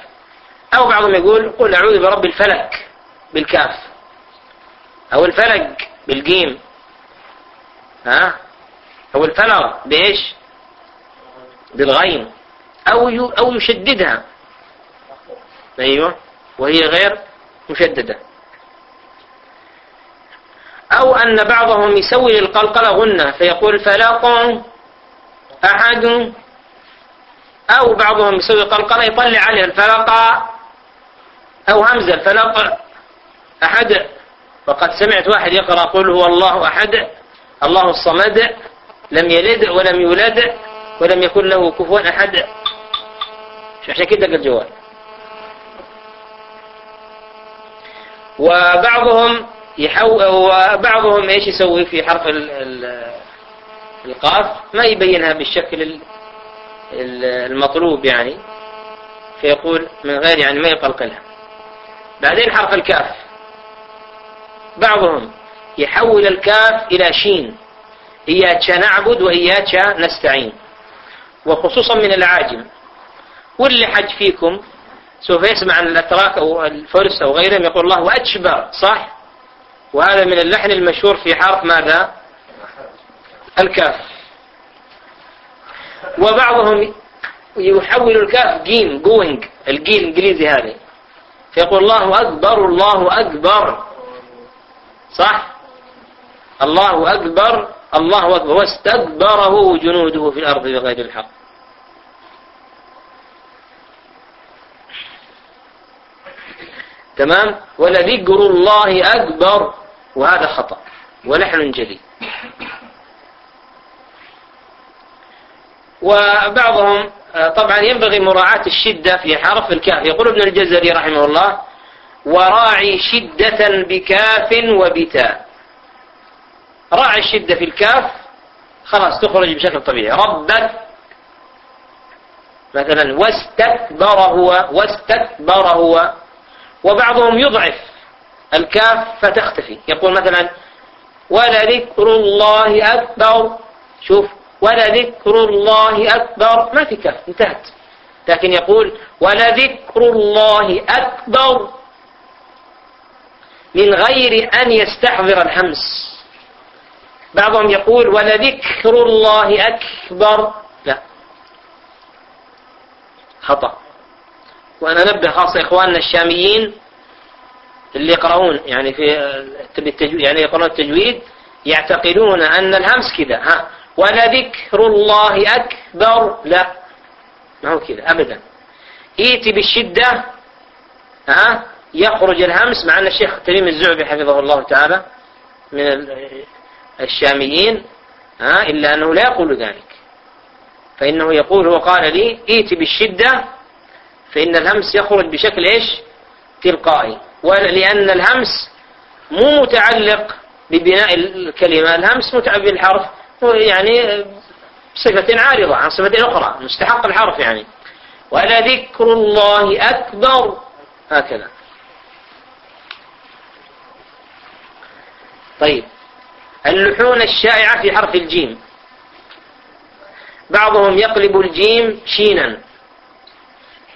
أو بعضهم يقول قل أعوذ برب الفلك. بالكاف. أو الفلك بالجيم. ها؟ أو الفلق بإيش؟ بالغين أو أو يشددها. أيوه. وهي غير مشددة. أو أن بعضهم يسوي للقلقلة غنة فيقول فلق أحد. أو بعضهم يسوي قلقلة يطلع عليه الفلق. أو همزة الفلق. أحد؟ وقد سمعت واحد يقرأ قل هو الله أحد. الله الصمد لم يلد ولم يولد ولم يكن له كفوا أحد. عشان كده الجوال وبعضهم يحو وبعضهم إيش يسوي في حرف ال ال القاف؟ ما يبينها بالشكل المطلوب يعني. فيقول من غير يعني ما يقلقلها. بعدين حرف الكاف. بعضهم يحول الكاف إلى شين. إياك نعبد وإياك نستعين. وخصوصا من العاجم. واللي حج فيكم. سوف يسمع عن الأتراك أو الفرس أو غيرهم يقول الله أكبر صح؟ وهذا من اللحن المشهور في حرف ماذا؟ الكاف. وبعضهم يحول الكاف جيم جوينج الجيم الإنجليزي هذا فيقول الله أكبر الله أكبر. صح؟ الله أكبر الله أكبر. واستكبره جنوده في الأرض بغير الحق. تمام؟ ولذكر الله أكبر وهذا خطأ. ولحن جلي وبعضهم طبعا ينبغي مراعاة الشدة في حرف الكاف. يقول ابن الجزري رحمه الله وراعي شدة بكاف وبتاء راعي الشدة في الكاف خلاص تخرج بشكل طبيعي. ربك مثلا واستكبر هو واستكبر هو وبعضهم يضعف الكاف فتختفي. يقول مثلا ولذكر الله أكبر. شوف ولذكر الله أكبر. ما في كاف انتهت. لكن يقول ولذكر الله أكبر. من غير أن يستحضر الهمس بعضهم يقول ولذكر الله أكبر. لا. خطأ. وأنا أنبه خاصة إخواننا الشاميين اللي يقرؤون يعني في التجويد يعني يقرؤون التجويد يعتقدون أن الهمس كذا. ها. ولذكر الله أكبر. لا. ما هو كذا. أبدا. إيتي بالشدة. ها. يخرج الهمس مع أن الشيخ تميم الزعبي حفظه الله تعالى من الشاميين ها إلا أنه لا يقول ذلك. فإنه يقول هو قال لي إيتي بالشدة فإن الهمس يخرج بشكل إيش؟ تلقائي. ولأن الهمس مو متعلق ببناء الكلمة. الهمس متعلق بالحرف يعني صفة عارضة عن صفة أخرى مستحق الحرف يعني. ولذكر الله أكبر. هكذا. طيب. اللحون الشائعة في حرف الجيم. بعضهم يقلب الجيم شينا.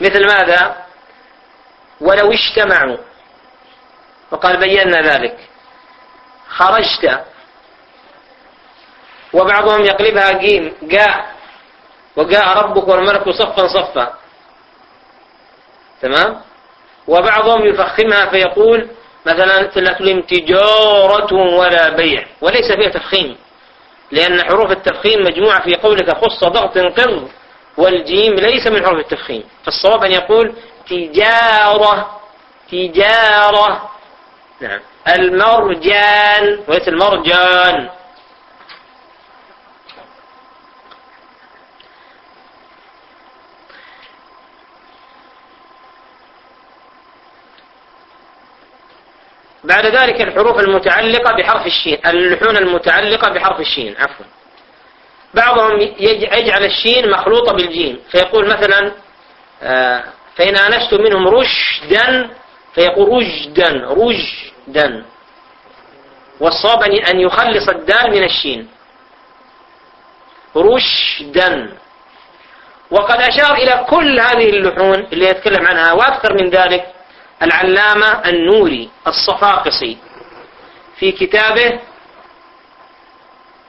مثل ماذا؟ ولو اجتمعوا. وقال بينا ذلك. خرجت. وبعضهم يقلبها جيم جاء. وجاء ربك والملك صفا صفا. تمام؟ وبعضهم يفخمها فيقول مثلا تلم تجارة ولا بيع وليس فيها تفخيم لأن حروف التفخيم مجموعة في قولك خص ضغط قض والجيم ليس من حروف التفخيم. فالصواب أن يقول تجارة تجارة. نعم. المرجان وليس المرجان. بعد ذلك الحروف المتعلقة بحرف الشين اللحون المتعلقة بحرف الشين عفوا. بعضهم يجعل الشين مخلوطة بالجيم فيقول مثلا آه، فإن آنست منهم رشدا فيقول رجدا رجدا والصواب أن يخلص الدال من الشين. رشدا. وقد أشار إلى كل هذه اللحون اللي يتكلم عنها وأكثر من ذلك العلامة النوري الصفاقسي في كتابه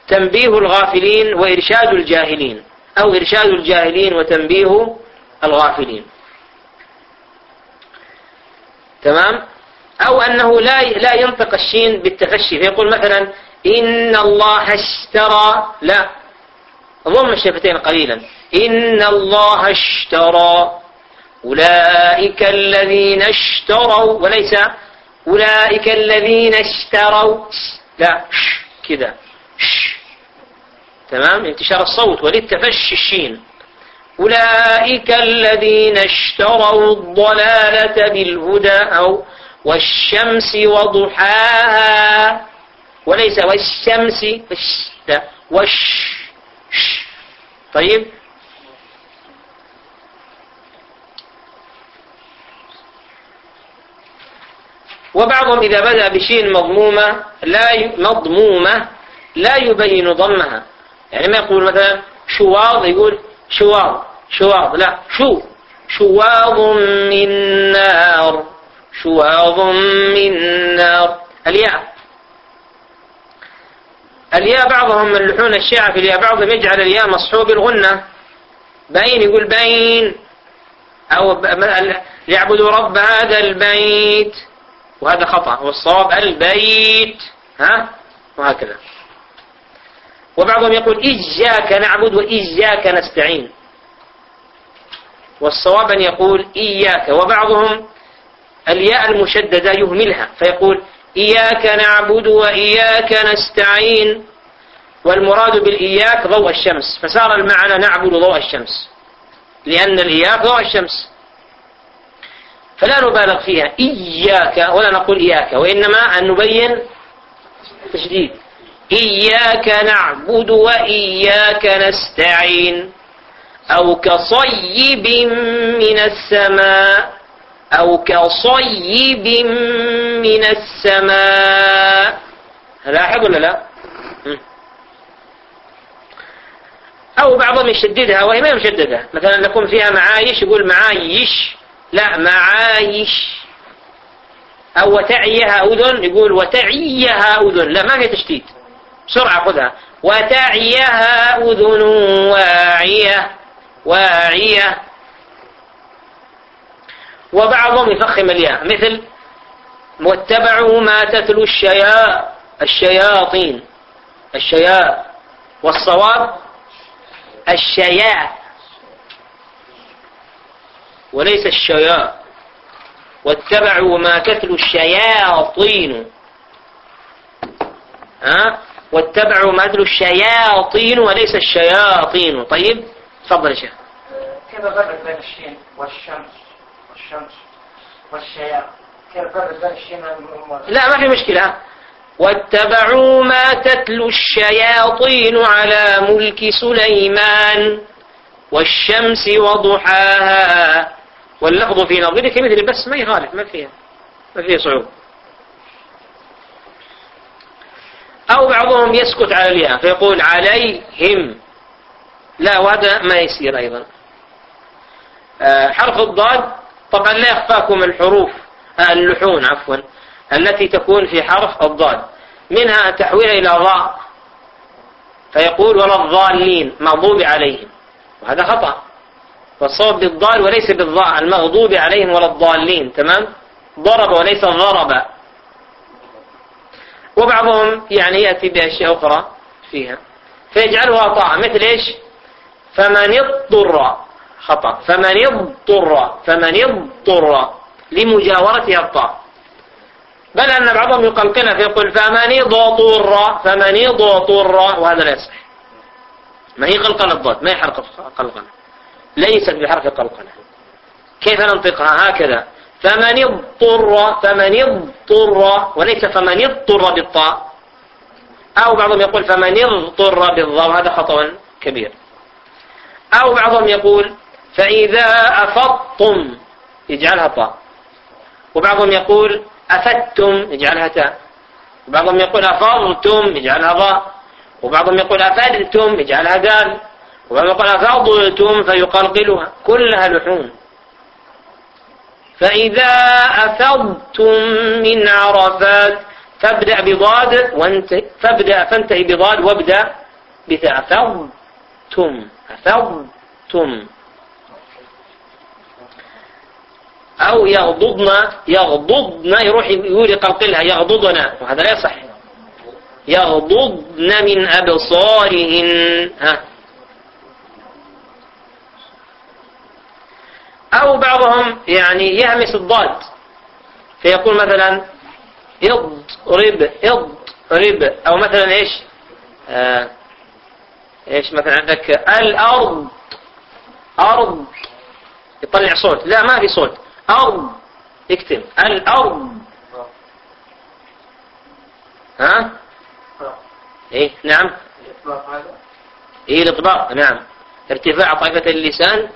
تنبيه الغافلين وإرشاد الجاهلين أو إرشاد الجاهلين وتنبيه الغافلين. تمام؟ أو أنه لا لا ينطق الشين بالتفشي فيقول مثلا إن الله اشترى لا ضم الشفتين قليلا. إن الله اشترى أولئك الذين اشتروا وليس أولئك الذين اشتروا. لا كذا تمام؟ انتشار الصوت وللتفشي الشين. أولئك الذين اشتروا الضلالة بالهدى أو والشمس وضحاها. وليس والشمس لا وش طيب؟ وبعضهم إذا بدأ بشين مضمومة لا مضمومة لا يبين ضمها. يعني ما يقول مثلا شواظ يقول شواظ شواظ لا شو؟ شواظ من نار شواظ من نار. الياء. الياء بعضهم من لحون الشيعة في الياء بعضهم يجعل الياء مصحوب الغنة بين يقول بين. أو ليعبدوا رب هذا البيت. وهذا خطأ. والصواب البيت. ها؟ وهكذا. وبعضهم يقول إياك نعبد وإياك نستعين. والصواب أن يقول إياك. وبعضهم الياء المشددة يهملها. فيقول إياك نعبد وإياك نستعين. والمراد بالإياك ضوء الشمس. فصار المعنى نعبد ضوء الشمس. لأن الإياك ضوء الشمس. فلا نبالغ فيها. إياك ولا نقول إياك وإنما أن نبين تشديد إياك نعبد وإياك نستعين. أو كصيب من السماء. أو كصيب من السماء. لاحظ ولا لا؟ أو بعضهم يشددها وهي ما مشددة مثلا لكم فيها معايش يقول معايش. لا معايش. أو وتعيها أذن يقول وتعيها أذن لا ما في تشديد بسرعة خذها. وتعيها أذن واعية واعية. وبعضهم يفخم الياء. مثل واتبعوا ما تتلو الشيا الشياطين. الشيا والصواب الشياء. وليس الشياء واتبعوا ما تتلو الشياطين. ها؟ واتبعوا ما تتلو الشياطين وليس الشياطين. طيب تفضل يا شيخ. كيف فرق بين الشين والشمس؟ والشمس والشياء كيف فرق بين الشين لا ما في مشكلة. واتبعوا ما تتلو الشياطين على ملك سليمان. والشمس وضحاها. واللفظ في نظيره كمثل بس ما يخالف ما فيها ما فيها صعوبة. أو بعضهم يسكت على الياء فيقول عليهم. لا وهذا ما يصير أيضا. آه، حرف الضاد طبعا لا يخفاكم الحروف آه، اللحون عفوا التي تكون في حرف الضاد. منها تحويل إلى ضاء فيقول ولا الضالين مغضوب عليهم. وهذا خطأ. والصواب بالضال وليس بالضاء المغضوب عليهم ولا الضالين تمام؟ ضرب وليس ضرب. وبعضهم يعني يأتي بأشياء أخرى فيها. فيجعلها طاعة مثل إيش؟ فمن اضطر خطأ. فمن اضطر فمن اضطر لمجاورتها الطاء بل أن بعضهم يقلقلها فيقول فمن اضطر فمن اضطر وهذا لا يصح. ما هي قلقلة الضاد؟ ما هي حرف قلقلة؟ ليست بحرف قلقلة كيف ننطقها؟ هكذا. فمن اضطر فمن اضطر وليس فمن اضطر بالطاء. أو بعضهم يقول فمن اضطر بالضاء وهذا خطأ كبير. أو بعضهم يقول فإذا أفضتم يجعلها طاء. وبعضهم يقول أفدتم يجعلها تاء. وبعضهم يقول أفضتم يجعلها ضاء. وبعضهم يقول أفدتم يجعلها دال. وبعضهم يقول أفضتم فيقلقلها. كلها لحون فإذا أفضتم من عرفات فابدأ بضاد فابدأ فانتهي بضاد وابدأ بتاء أفضتم أفضتم. أو يغضضن يغضضن يروح يقول يقلقلها يغضضن. وهذا لا يصح. يغضضن من أبصارهن. ها؟ أو بعضهم يعني يهمس الضاد. فيقول مثلا اضرب اضرب أو مثلا إيش؟ آه إيش مثلا عندك؟ الأرض. أرض. يطلع صوت. لا ما في صوت. أرض. اكتب. الأرض. ها؟ إيه نعم. إيه الإطباق. نعم. ارتفاع طائفة اللسان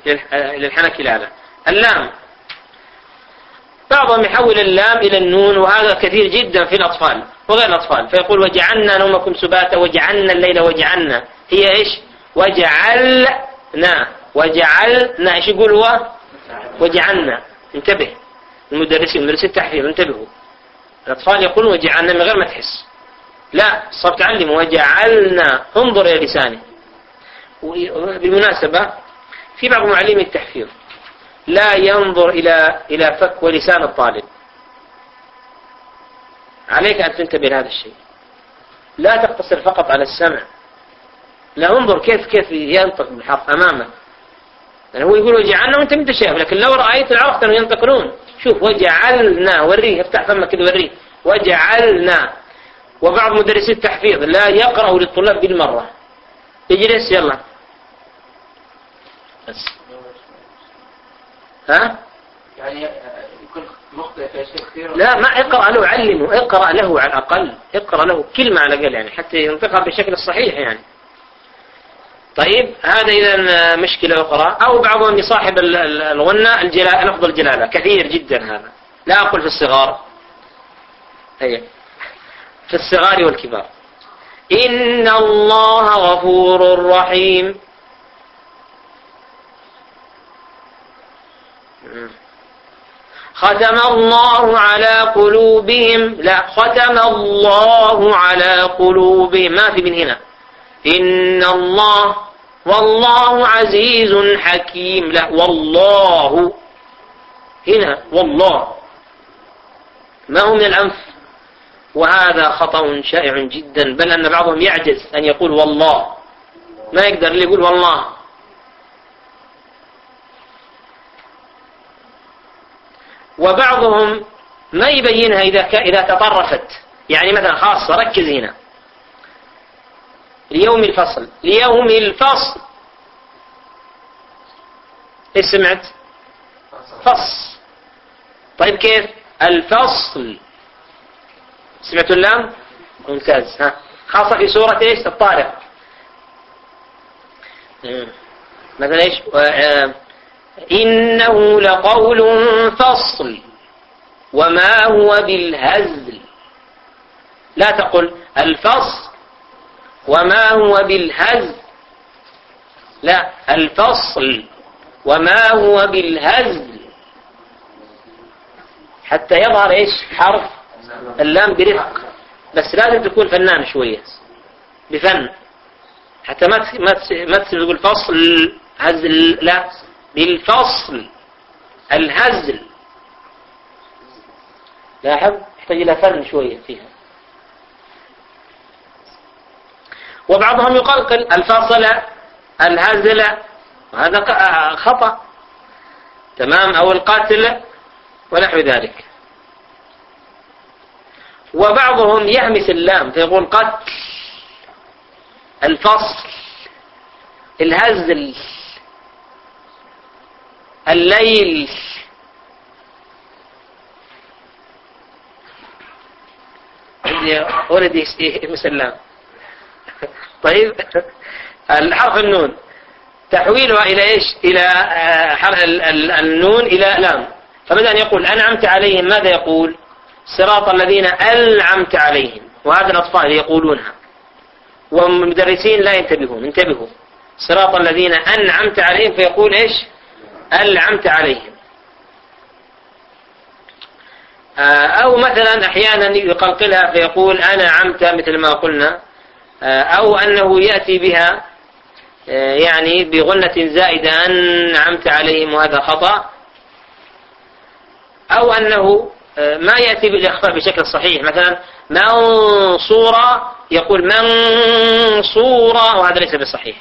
للحنك الأعلى. اللام. بعضهم يحول اللام إلى النون وهذا كثير جدا في الأطفال وغير الأطفال. فيقول وجعلنا نومكم سباتا وجعلنا الليل وجعلنا. هي إيش؟ وجعلنا وجعلنا. إيش يقول هو؟ وجعلنا. انتبه. المدرسين مدرسين التحفيظ انتبهوا. الأطفال يقولون وجعلنا من غير ما تحس. لا صار تعلم وجعلنا. انظر إلى لسانه. بالمناسبة في بعض معلمي التحفيظ. لا ينظر إلى إلى فك ولسان الطالب. عليك أن تنتبه لهذا الشيء. لا تقتصر فقط على السمع. لا انظر كيف كيف ينطق بالحرف أمامك. يعني هو يقول وجعلنا وأنت انت شايف لكن لو رأيت العرف كانوا ينتقلون شوف وجعلنا وريه افتح فمك كذا وريه. وجعلنا. وبعض مدرسي التحفيظ لا يقرأ للطلاب بالمرة. اجلس يلا. بس. ها؟ يعني يكون مخطئ في اشياء كثيره لا ما اقرأ له علمه. اقرأ له على الأقل. اقرأ له كلمة على الأقل يعني حتى ينطقها بالشكل الصحيح يعني. طيب هذا إذا مشكلة أخرى. أو بعضهم يصاحب الغنة الجلالة لفظ الجلالة. كثير جدا هذا. لا أقول في الصغار. هي في الصغار والكبار. إن الله غفور رحيم. ختم الله على قلوبهم لا ختم الله على قلوبهم. ما في من هنا؟ إن الله والله عزيز حكيم. لا والله. هنا والله. ما هو من الأنف؟ وهذا خطأ شائع جدا. بل أن بعضهم يعجز أن يقول والله. ما يقدر يقول والله. وبعضهم ما يبينها إذا إذا تطرفت. يعني مثلا خاصة ركز هنا. ليوم الفصل. ليوم الفصل. إيش سمعت؟ فصل. طيب كيف؟ الفصل. سمعتوا اللام ممتاز. ها. خاصة في سورة إيش؟ الطارق. مثلا إيش؟ آه، إنه لقول فصل. وما هو بالهزل. لا تقل الفصل. وما هو بالهزل. لا الفصل. وما هو بالهزل. حتى يظهر إيش؟ حرف اللام برفق. بس لازم تكون فنان شوية. بفن. حتى ما ما تقول فصل هزل لا. بالفصل الهزل. لاحظ؟ يحتاج إلى فن شوية فيها. وبعضهم يقلقل الفصل الهزل. وهذا خطأ. تمام؟ أو القاتل ونحو ذلك. وبعضهم يهمس اللام فيقول قتل. الفصل الهزل. الليل. ولدي اسمه سلام طيب الحرف النون. تحويلها إلى إيش؟ إلى آه، حرف النون إلى لام. فبدأ أن يقول أنعمت عليهم. ماذا يقول؟ صراط الذين أنعمت عليهم. وهذا الأطفال يقولونها. والمدرسين لا ينتبهون انتبهوا. صراط الذين أنعمت عليهم. فيقول إيش؟ أنعمت عليهم. آه، أو مثلا أحيانا يقلقلها فيقول أنا عمت مثل ما قلنا. آه، أو أنه يأتي بها آه، يعني بغنة زائدة أنعمت عليهم وهذا خطأ. أو أنه ما يأتي بالإخفاء بشكل صحيح. مثلا منصورة يقول منصورة وهذا ليس بصحيح.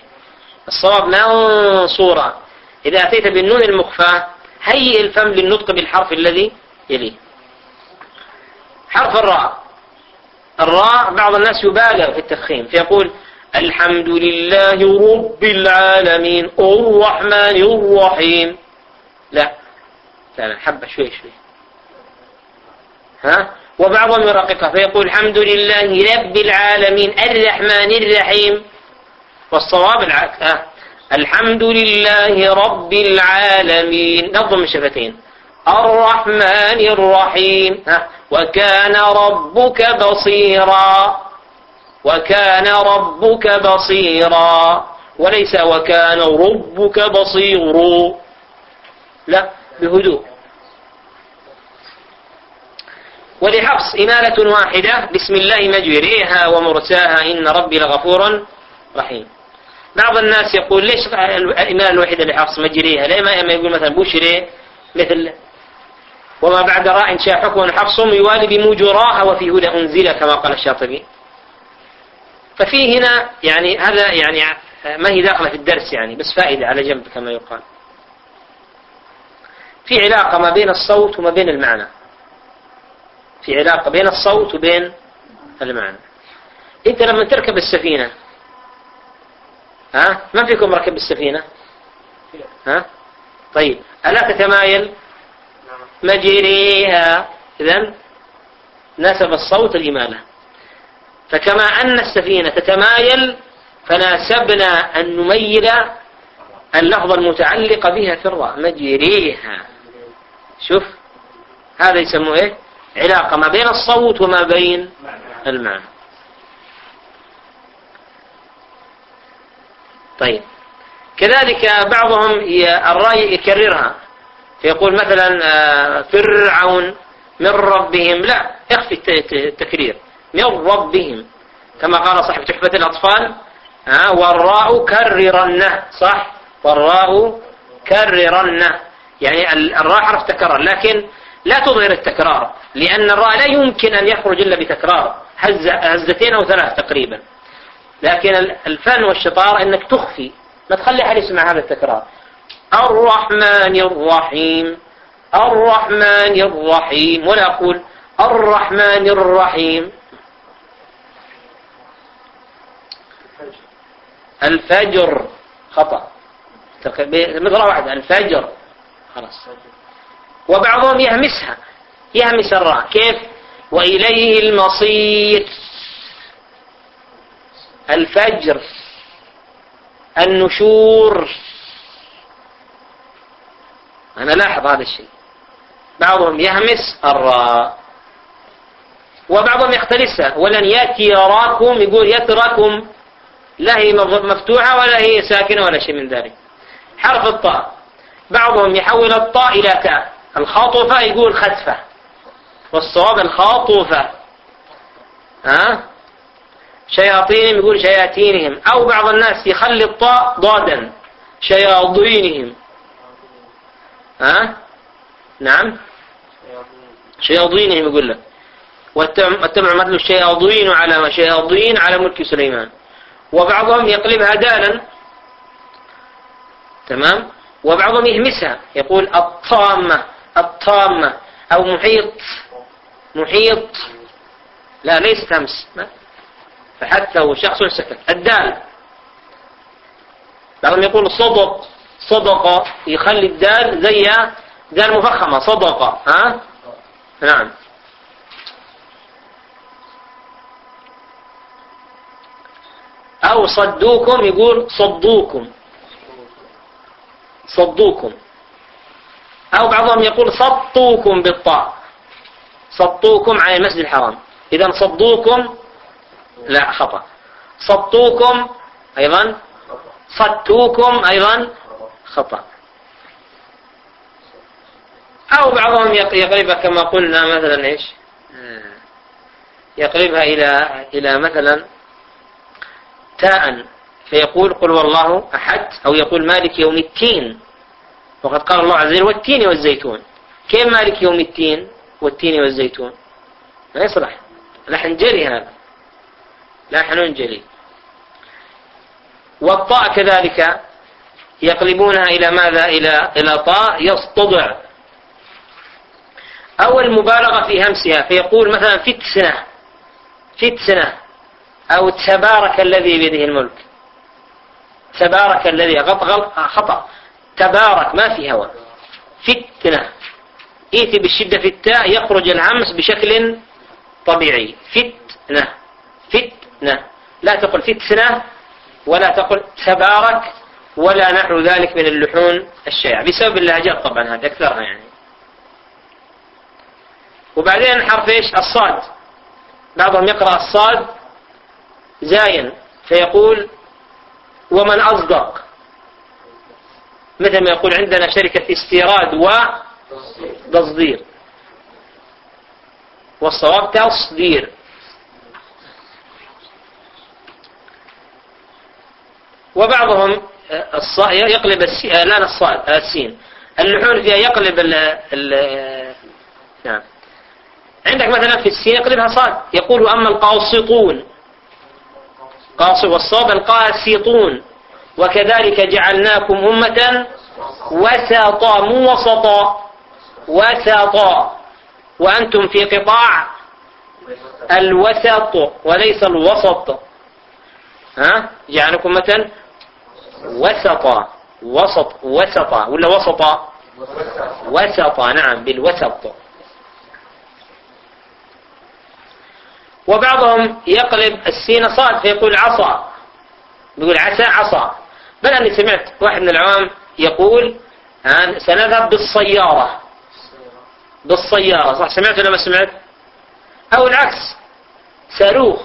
الصواب منصورة إذا أتيت بالنون المخفاة هيئ الفم للنطق بالحرف الذي يليه. حرف الراء. الراء بعض الناس يبالغ في التفخيم فيقول الحمد لله رب العالمين الرحمن الرحيم. لا لا حبة شوي شوي. ها؟ وبعضهم يرققها فيقول الحمد لله رب العالمين الرحمن الرحيم. والصواب العكس الحمد لله رب العالمين. نظم الشفتين. الرحمن الرحيم. وكان ربك بصيرا. وكان ربك بصيرا. وليس وكان ربك بصير. لا بهدوء. ولحفص إمالة واحدة. بسم الله مجريها ومرساها. إن ربي لغفور رحيم. بعض الناس يقول ليش الإمالة الوحيدة لحفص مجريها ليه ما يقول مثلا بشري مثل وما بعد راء شاء حكم حفص يوالي بمجراها وفي هدى أنزل كما قال الشاطبي. ففي هنا يعني هذا يعني ما هي داخلة في الدرس يعني بس فائدة على جنب كما يقال. في علاقة ما بين الصوت وما بين المعنى. في علاقة بين الصوت وبين المعنى. إنت لما تركب السفينة ها؟ من فيكم ركب السفينة ها؟ طيب. ألا تتمايل؟ مجريها إذا ناسب الصوت الإمالة. فكما أن السفينة تتمايل فناسبنا أن نميل اللفظ المتعلق بها في الراء. مجريها شوف. هذا يسموه إيه؟ علاقة ما بين الصوت وما بين المعنى. طيب. كذلك بعضهم الرأي يكررها. فيقول مثلا آه، فرعون من ربهم. لا اخفي التكرير. من ربهم. كما قال صاحب تحفة الأطفال ها والراء كررنه. صح؟ والراء كررنه. يعني الراء حرف تكرر لكن لا تظهر التكرار لأن الراء لا يمكن أن يخرج إلا بتكرار. هزتين أو ثلاث تقريبا. لكن الفن والشطار أنك تخفي ما تخلي أحد يسمع هذا التكرار. الرحمن الرحيم الرحمن الرحيم ولا أقول الرحمن الرحيم. الفجر خطأ. مقرأ واحدة الفجر خلاص. وبعضهم يهمسها. يهمس الراء. كيف؟ وإليه المصير. الفجر النشور. أنا لاحظ هذا الشيء. بعضهم يهمس الراء وبعضهم يختلسها ولن يأتي يراكم يقول يتراكم لا هي مفتوحة ولا هي ساكنة ولا شيء من ذلك. حرف الطاء. بعضهم يحول الطاء إلى تاء الخاطفة يقول خسفة. والصواب الخاطفة. ها؟ شياطينهم يقول شياطينهم. أو بعض الناس يخلي الطاء ضادا شياطينهم. ها؟ نعم. شياطينهم يقول لك. واتبع مثل الشياطين على شياطين على ملك سليمان. وبعضهم يقلبها دالا تمام؟ وبعضهم يهمسها. يقول الطامة الطامة أو محيط. محيط. لا ليست همس. فحتى هو شخص سكت. الدال. بعضهم يقول صدق. صدق يخلي الدال زي دال مفخمة. صدق. ها؟ نعم. أو صدوكم يقول صدوكم. صدوكم. أو بعضهم يقول سطوكم بالطاء. سطوكم عن المسجد الحرام. إذا صدوكم لا خطأ. سطوكم أيضا. صدتوكم أيضا. خطأ. أو بعضهم يقلبها كما قلنا مثلا إيش؟ يقلبها إلى إلى مثلا تاء فيقول قل والله أحد أو يقول مالك يوم التين وقد قال الله عز وجل والتين والزيتون. كيف مالك يوم التين والتين والزيتون. ما يصلح. لحن جلي هذا. لحن جلي. والطاء كذلك يقلبونها إلى ماذا؟ إلى إلى طاء يصطدع. أو المبالغة في همسها فيقول مثلا فتسنة فتسنة أو تبارك الذي بيده الملك. تبارك الذي غط غلط خطأ. تبارك ما في هواء فتنة. إيتي بالشدة في التاء يخرج الهمس بشكل طبيعي. فتنة. فتنة لا تقل فتنة ولا تقل تبارك ولا نحو ذلك من اللحون الشائعة بسبب اللهجات طبعا هذا أكثرها يعني. وبعدين حرف إيش؟ الصاد. بعضهم يقرأ الصاد زاين فيقول ومن أصدق. مثل ما يقول عندنا شركة استيراد وتصدير والصواب تصدير. وبعضهم يقلب لا الصاد السين. اللحون فيها يقلب ال نعم. عندك مثلا في السين يقلبها صاد. يقول أما القاسطون قاص والصواب القاسطون. وكذلك جعلناكم أمة وسطا مو وسطا وسطا. وأنتم في قطاع الوسط وليس الوسط. ها؟ جعلكم أمة وسطا وسط وسطا ولا وسطا وسطا نعم بالوسط. وبعضهم يقلب السين صاد فيقول عصا. يقول عسى عصا. بل أني سمعت واحد من العوام يقول سنذهب بالسيارة. بالسيارة صح سمعت ولا ما سمعت؟ أو العكس صاروخ.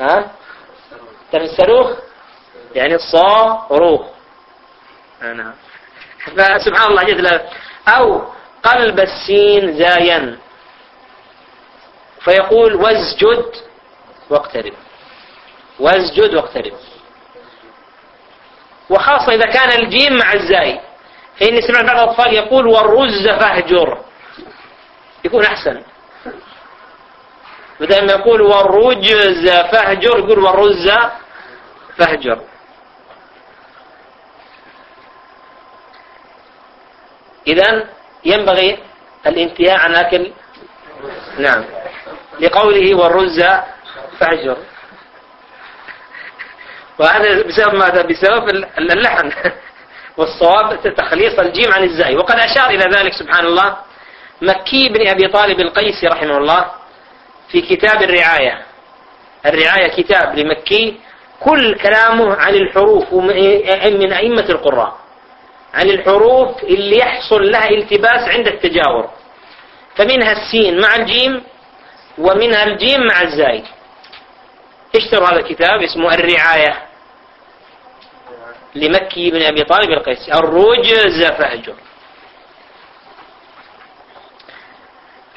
ها تعرف الصاروخ يعني صاروخ نعم. فسبحان الله جد أو قلب السين زاين فيقول واسجد واقترب. واسجد واقترب. وخاصة إذا كان الجيم مع الزاي. فإني سمعت بعض الأطفال يقول والرز فاهجر. يكون أحسن. بدل ما يقول والرجز فاهجر يقول والرز فاهجر إذا ينبغي الانتهاء عن أكل. نعم. لقوله والرز فاهجر وهذا بسبب ماذا؟ بسبب اللحن. [laughs] والصواب تخليص الجيم عن الزاي. وقد أشار إلى ذلك سبحان الله مكي بن أبي طالب القيسي رحمه الله. في كتاب الرعاية. الرعاية كتاب لمكي كل كلامه عن الحروف من أئمة القراء. عن الحروف اللي يحصل لها التباس عند التجاور. فمنها السين مع الجيم ومنها الجيم مع الزاي اشتروا هذا الكتاب؟ اسمه الرعاية. لمكي بن أبي طالب القيسي الرجز فهجر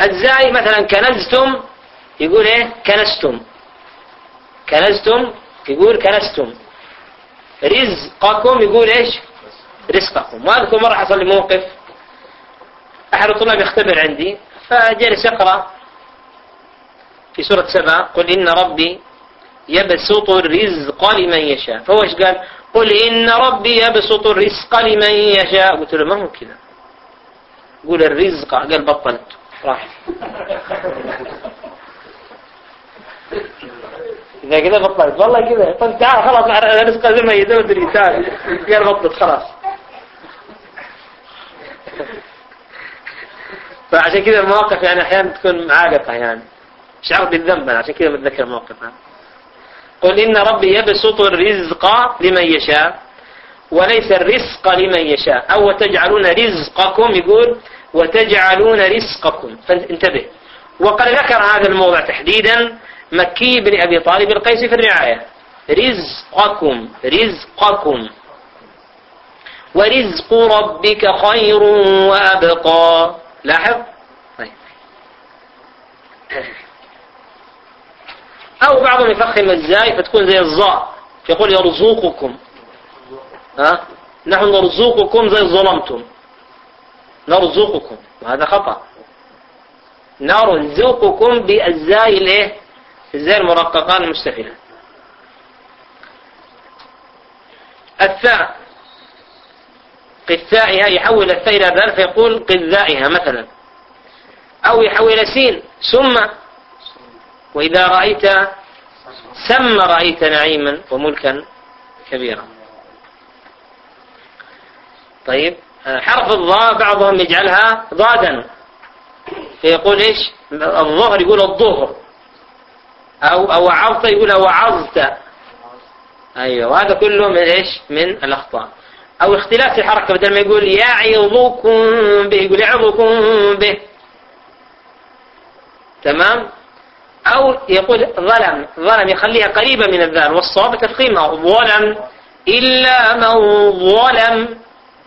الزاي مثلا كنزتم يقول إيه؟ كنستم. كنزتم يقول كنستم. رزقكم يقول إيش؟ رزقكم. واذكر مرة حصل لي موقف. أحد الطلاب يختبر عندي فجلس يقرأ في سورة سبع قل إن ربي يبسط الرزق لمن يشاء. فهو إيش قال؟ قل إن ربي يبسط الرزق لمن يشاء. قلت له ما هو كذا قول الرزق قال بطلت. راح. إذا كذا بطلت والله كذا طيب تعال خلاص الرزق زي ما يدري تعال. قال بطلت خلاص. فعشان كذا المواقف يعني أحيانا تكون عالقة يعني. شعرت بالذنب أنا عشان كذا بتذكر الموقف هذا. قل إن ربي يبسط الرزق لمن يشاء وليس الرزق لمن يشاء. أو وتجعلون رزقكم يقول وتجعلون رزقكم. فانتبه وقد ذكر هذا الموضع تحديدا. مكي بن أبي طالب القيسي في الرعاية. رزقكم رزقكم. ورزق ربك خير وأبقى. لاحظ؟ طيب. أو بعضهم يفخم الزاي فتكون زي الظاء يقول يرزقكم ها؟ نحن نرزقكم زي ظلمتم نرزقكم وهذا خطأ. نرزقكم بالزاي الايه الزاي المرققة المستفلة الثاء قثائها يحول الثاء إلى ذال فيقول قذائها مثلا. أو يحول سين ثم وإذا رأيت ثم رأيت نعيما وملكا كبيرا. طيب حرف الضاء بعضهم يجعلها ضادا. فيقول إيش؟ الظهر يقول الظهر. أو أو عظت يقول وعظت أيوه وهذا كله من إيش؟ من الأخطاء. أو اختلاف الحركة بدل ما يقول يعظكم به يقول يعظكم به. تمام؟ أو يقول ظلم ظلم يخليها قريبة من الذال والصواب تفخيمها. ظلم إلا من ظلم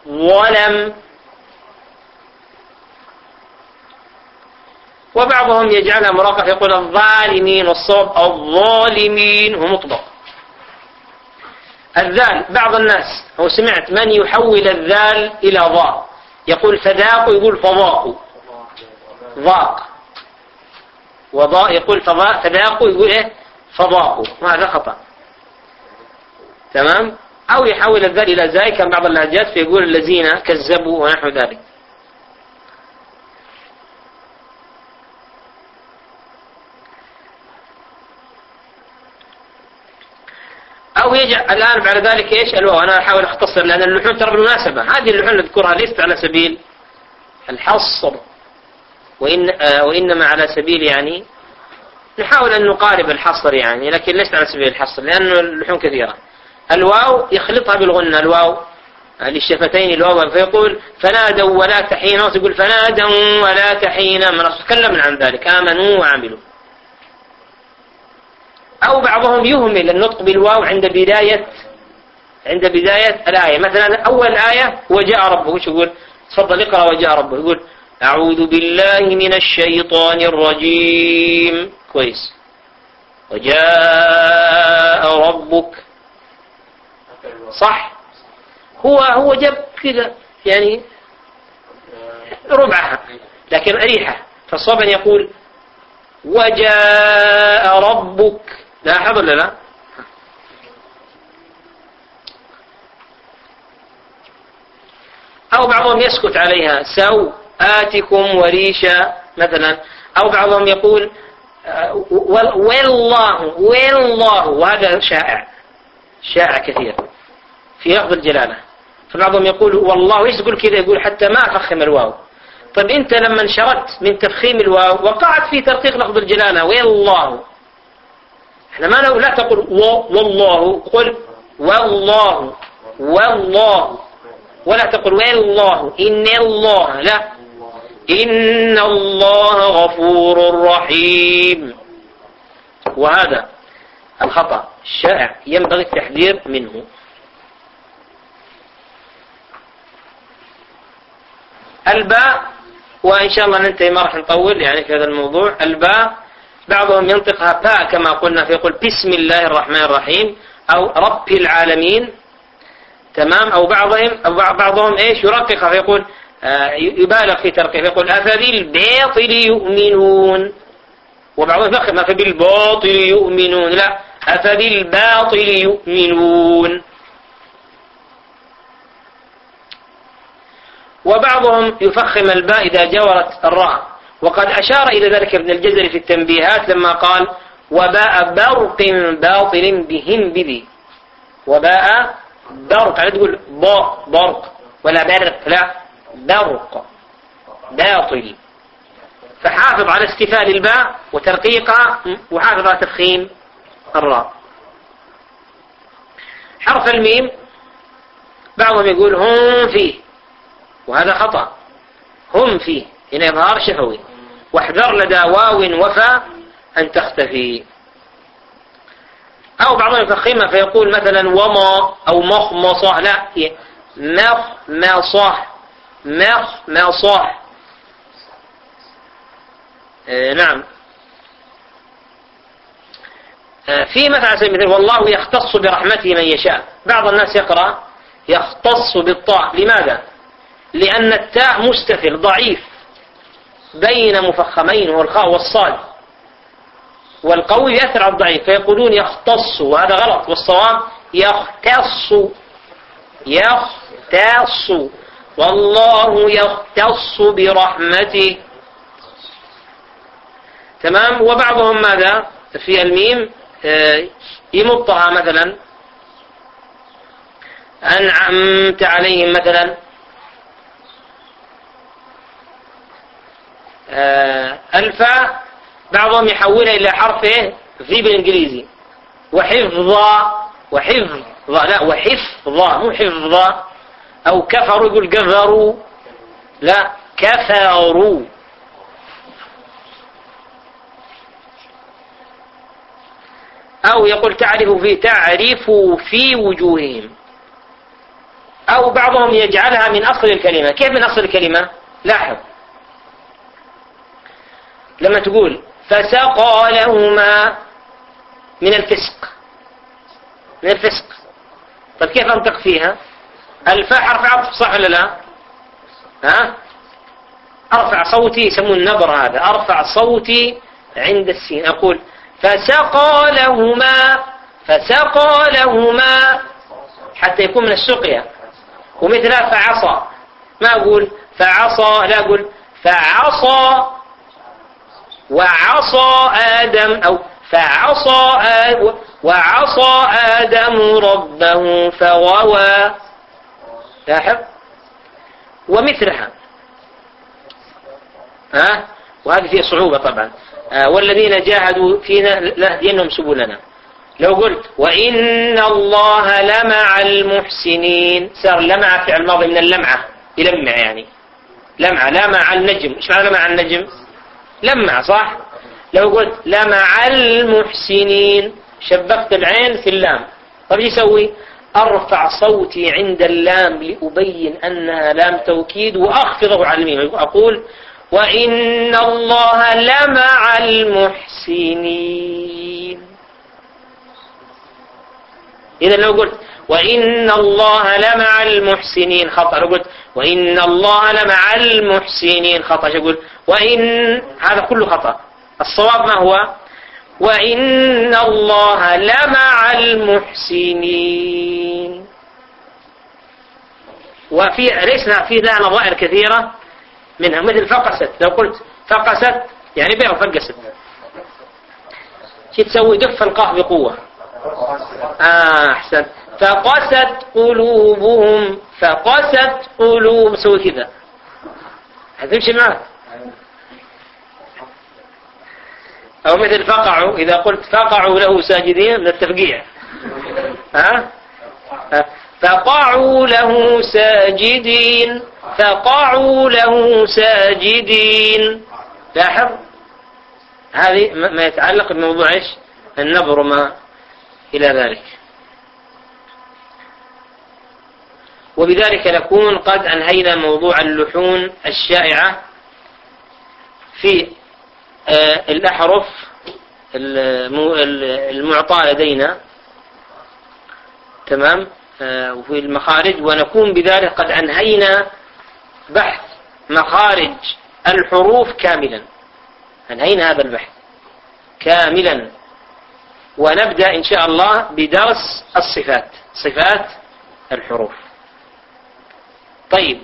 ظلم وبعضهم يجعلها مراقب يقول الظالمين والصواب الظالمين هو مطبق. الذال بعض الناس هو سمعت من يحول الذال إلى ضاء يقول فذاق يقول فضاق ضاق. وضاء يقول فضاء فذاق يقول إيه؟ فضاق وهذا خطأ. تمام؟ أو يحول الذال إلى زاي كان بعض اللهجات فيقول الذين كذبوا ونحو ذلك. أو يجعل الآن بعد ذلك إيش؟ الواو أنا أحاول أختصر لأن اللحون ترى بالمناسبة. هذه اللحون نذكرها ليست على سبيل الحصر وإن آه وإنما على سبيل يعني نحاول أن نقارب الحصر يعني لكن ليست على سبيل الحصر لأن اللحون كثيرة. الواو يخلطها بالغنة الواو للشفتين الواو فيقول فنادوا ولا تحين يقول فنادوا ولا تحين من تكلمنا عن ذلك آمنوا وعملوا. أو بعضهم يهمل النطق بالواو عند بداية عند بداية الآية. مثلا أول آية وجاء ربه. وش يقول؟ تفضل اقرأ وجاء ربه. يقول أعوذ بالله من الشيطان الرجيم. كويس. وجاء ربك. صح؟ هو هو جاب كذا يعني ربعها لكن أريحة فالصواب أن يقول وجاء ربك. لاحظ ولا لا أو بعضهم يسكت عليها. سو آتكم وريشا مثلا. أو بعضهم يقول والله والله. وهذا شائع. شائع كثير. في لفظ الجلالة. فبعضهم يقول والله إيش تقول كذا؟ يقول حتى ما أفخم الواو. طيب أنت لما انشرت من تفخيم الواو وقعت في ترقيق لفظ الجلالة. والله. إحنا ما لا تقول والله قل والله والله. ولا تقول والله إن الله لا. إن الله غفور رحيم. وهذا الخطأ الشائع ينبغي التحذير منه. الباء وإن شاء الله ننتهي ما راح نطول يعني في هذا الموضوع. الباء بعضهم ينطقها باء كما قلنا فيقول بسم الله الرحمن الرحيم أو رب العالمين. تمام؟ أو بعضهم أو بعضهم إيش؟ يرققها فيقول آه يبالغ في ترقيق فيقول أفبالباطل يؤمنون. وبعضهم يفخم أفبالباطل يؤمنون لا أفبالباطل يؤمنون. وبعضهم يفخم الباء إذا جورت الراء. وقد أشار إلى ذلك ابن الجزري في التنبيهات لما قال وباء برق باطل بهم بذي. وباء برق على تقول باء برق. ولا برق لا برق. باطل. فحافظ على استفال الباء وترقيقها وحافظ على تفخيم الراء. حرف الميم بعضهم يقول هم فيه. وهذا خطأ. هم فيه. هنا إظهار شفوي. واحذر لدى واو وفاء أن تختفي. أو بعضهم يفخمها فيقول مثلا وما أو مخمصة لا مخمصة مخمصة. آه نعم. آه في مثلا على سبيل المثال والله يختص برحمته من يشاء. بعض الناس يقرأ يختص بالطاء لماذا؟ لأن التاء مستفل ضعيف. بين مفخمين هو الخاء والصاد. والقوي يأثر على الضعيف فيقولون يختص وهذا غلط. والصواب يختص. يختص. والله يختص برحمته. تمام؟ وبعضهم ماذا؟ في الميم آه، يمطها مثلا. أنعمت عليهم مثلا. آه، الفاء بعضهم يحولها إلى حرف إيه؟ في بالإنجليزي. وحفظا وحفظ لا وحفظا مو حفظا أو كفروا يقول كفروا. لا كفروا. أو يقول تعرف في تعرف في وجوههم. أو بعضهم يجعلها من أصل الكلمة. كيف من أصل الكلمة؟ لاحظ. لما تقول فسقى لهما من الفسق. من الفسق. طيب كيف أنطق فيها؟ الفاء حرف عطف صح ولا لا؟ ها؟ أرفع صوتي يسمون النبر هذا. أرفع صوتي عند السين. أقول فسقى لهما فسقى لهما حتى يكون من السقيا. ومثلها فعصى. ما أقول؟ فعصى لا أقول فعصى وعصى آدم أو فعصى وعصى آدم ربه فغوى. لاحظ؟ ومثلها. ها؟ وهذه فيها صعوبة طبعا. آه والذين جاهدوا فينا لنهدينهم سبلنا لو قلت وإن الله لمع المحسنين. صار لمع فعل ماضي من اللمعة يلمع يعني. لمعة لمع النجم. إيش معنى لمع النجم؟ لمع صح؟ لو قلت لمع المحسنين شبكت العين في اللام. إيش يسوي أرفع صوتي عند اللام لأبين أنها لام توكيد واخفضه على الميم أقول وإن الله لمع المحسنين. اذا لو قلت وإن الله لمع المحسنين خطأ. لو قلت وإن الله لمع المحسنين. خطأ. يقول؟ وإن هذا كله خطأ. الصواب ما هو؟ وإن الله لمع المحسنين. وفي ليس في ذا نظائر كثيرة منها. مثل فقست. لو قلت فقست يعني بيض فقست. شو تسوي؟ دف القاف بقوة. آه أحسن. فقست قلوبهم. فقست قلوب سوي كذا. هتمشي معك. أو مثل فقعوا إذا قلت فقعوا له ساجدين من التفقيع. ها؟ فقعوا له ساجدين فقعوا له ساجدين. لاحظ؟ هذه ما يتعلق بموضوع إيش؟ النبر ما إلى ذلك. وبذلك نكون قد أنهينا موضوع اللحون الشائعة في آه، الأحرف المعطاة لدينا. تمام؟ آه، وفي المخارج. ونكون بذلك قد أنهينا بحث مخارج الحروف كاملا. أنهينا هذا البحث كاملا. ونبدأ إن شاء الله بدرس الصفات صفات الحروف. طيب.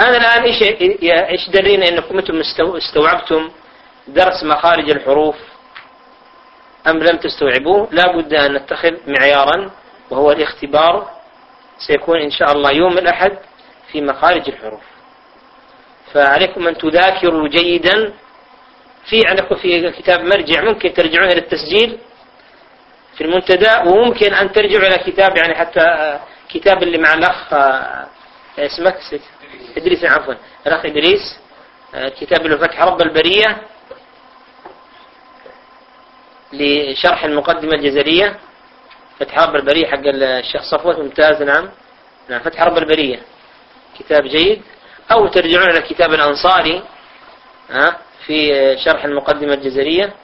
أنا الآن إيش إيش دلينا أنكم أنتم استوعبتم درس مخارج الحروف أم لم تستوعبوه؟ لا بد أن نتخذ معيارا وهو الاختبار. سيكون إن شاء الله يوم الأحد في مخارج الحروف. فعليكم أن تذاكروا جيدا. في عندكم في كتاب مرجع ممكن ترجعون إلى التسجيل في المنتدى وممكن أن ترجعوا إلى كتاب يعني حتى آه، كتاب اللي مع الأخ آه، اسمك إدريس عفوا. الأخ إدريس آه، كتاب له فتح رب البرية لشرح المقدمة الجزرية. فتح رب البرية حق الشيخ صفوة ممتاز نعم. نعم فتح رب البرية. كتاب جيد. أو ترجعون إلى كتاب الأنصاري ها في شرح المقدمة الجزرية.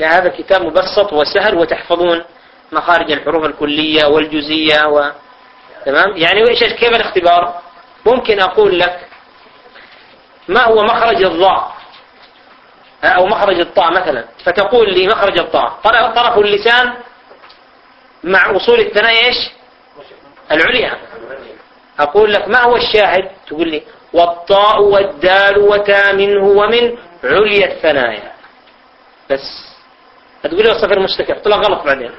هذا كتاب مبسط وسهل وتحفظون مخارج الحروف الكلية والجزية و تمام؟ يعني وإيش كيف الاختبار؟ ممكن أقول لك ما هو مخرج الضاء؟ أو مخرج الطاء مثلا. فتقول لي مخرج الطاء. طرف اللسان مع أصول الثنايا إيش؟ العليا. أقول لك ما هو الشاهد؟ تقول لي والطاء والدال وتا منه ومن عليا الثنايا. بس. هتقول لي الصفر مستكر طلع غلط بعدين.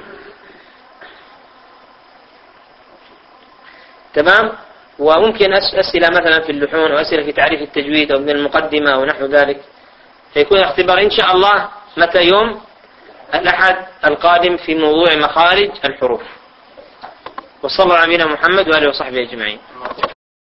تمام؟ وممكن أسئلة مثلا في اللحون أو أسئلة في تعريف التجويد أو من المقدمة أو نحو ذلك. فيكون اختبار إن شاء الله متى يوم؟ الأحد القادم في موضوع مخارج الحروف. وصلى على نبينا محمد وآله وصحبه أجمعين.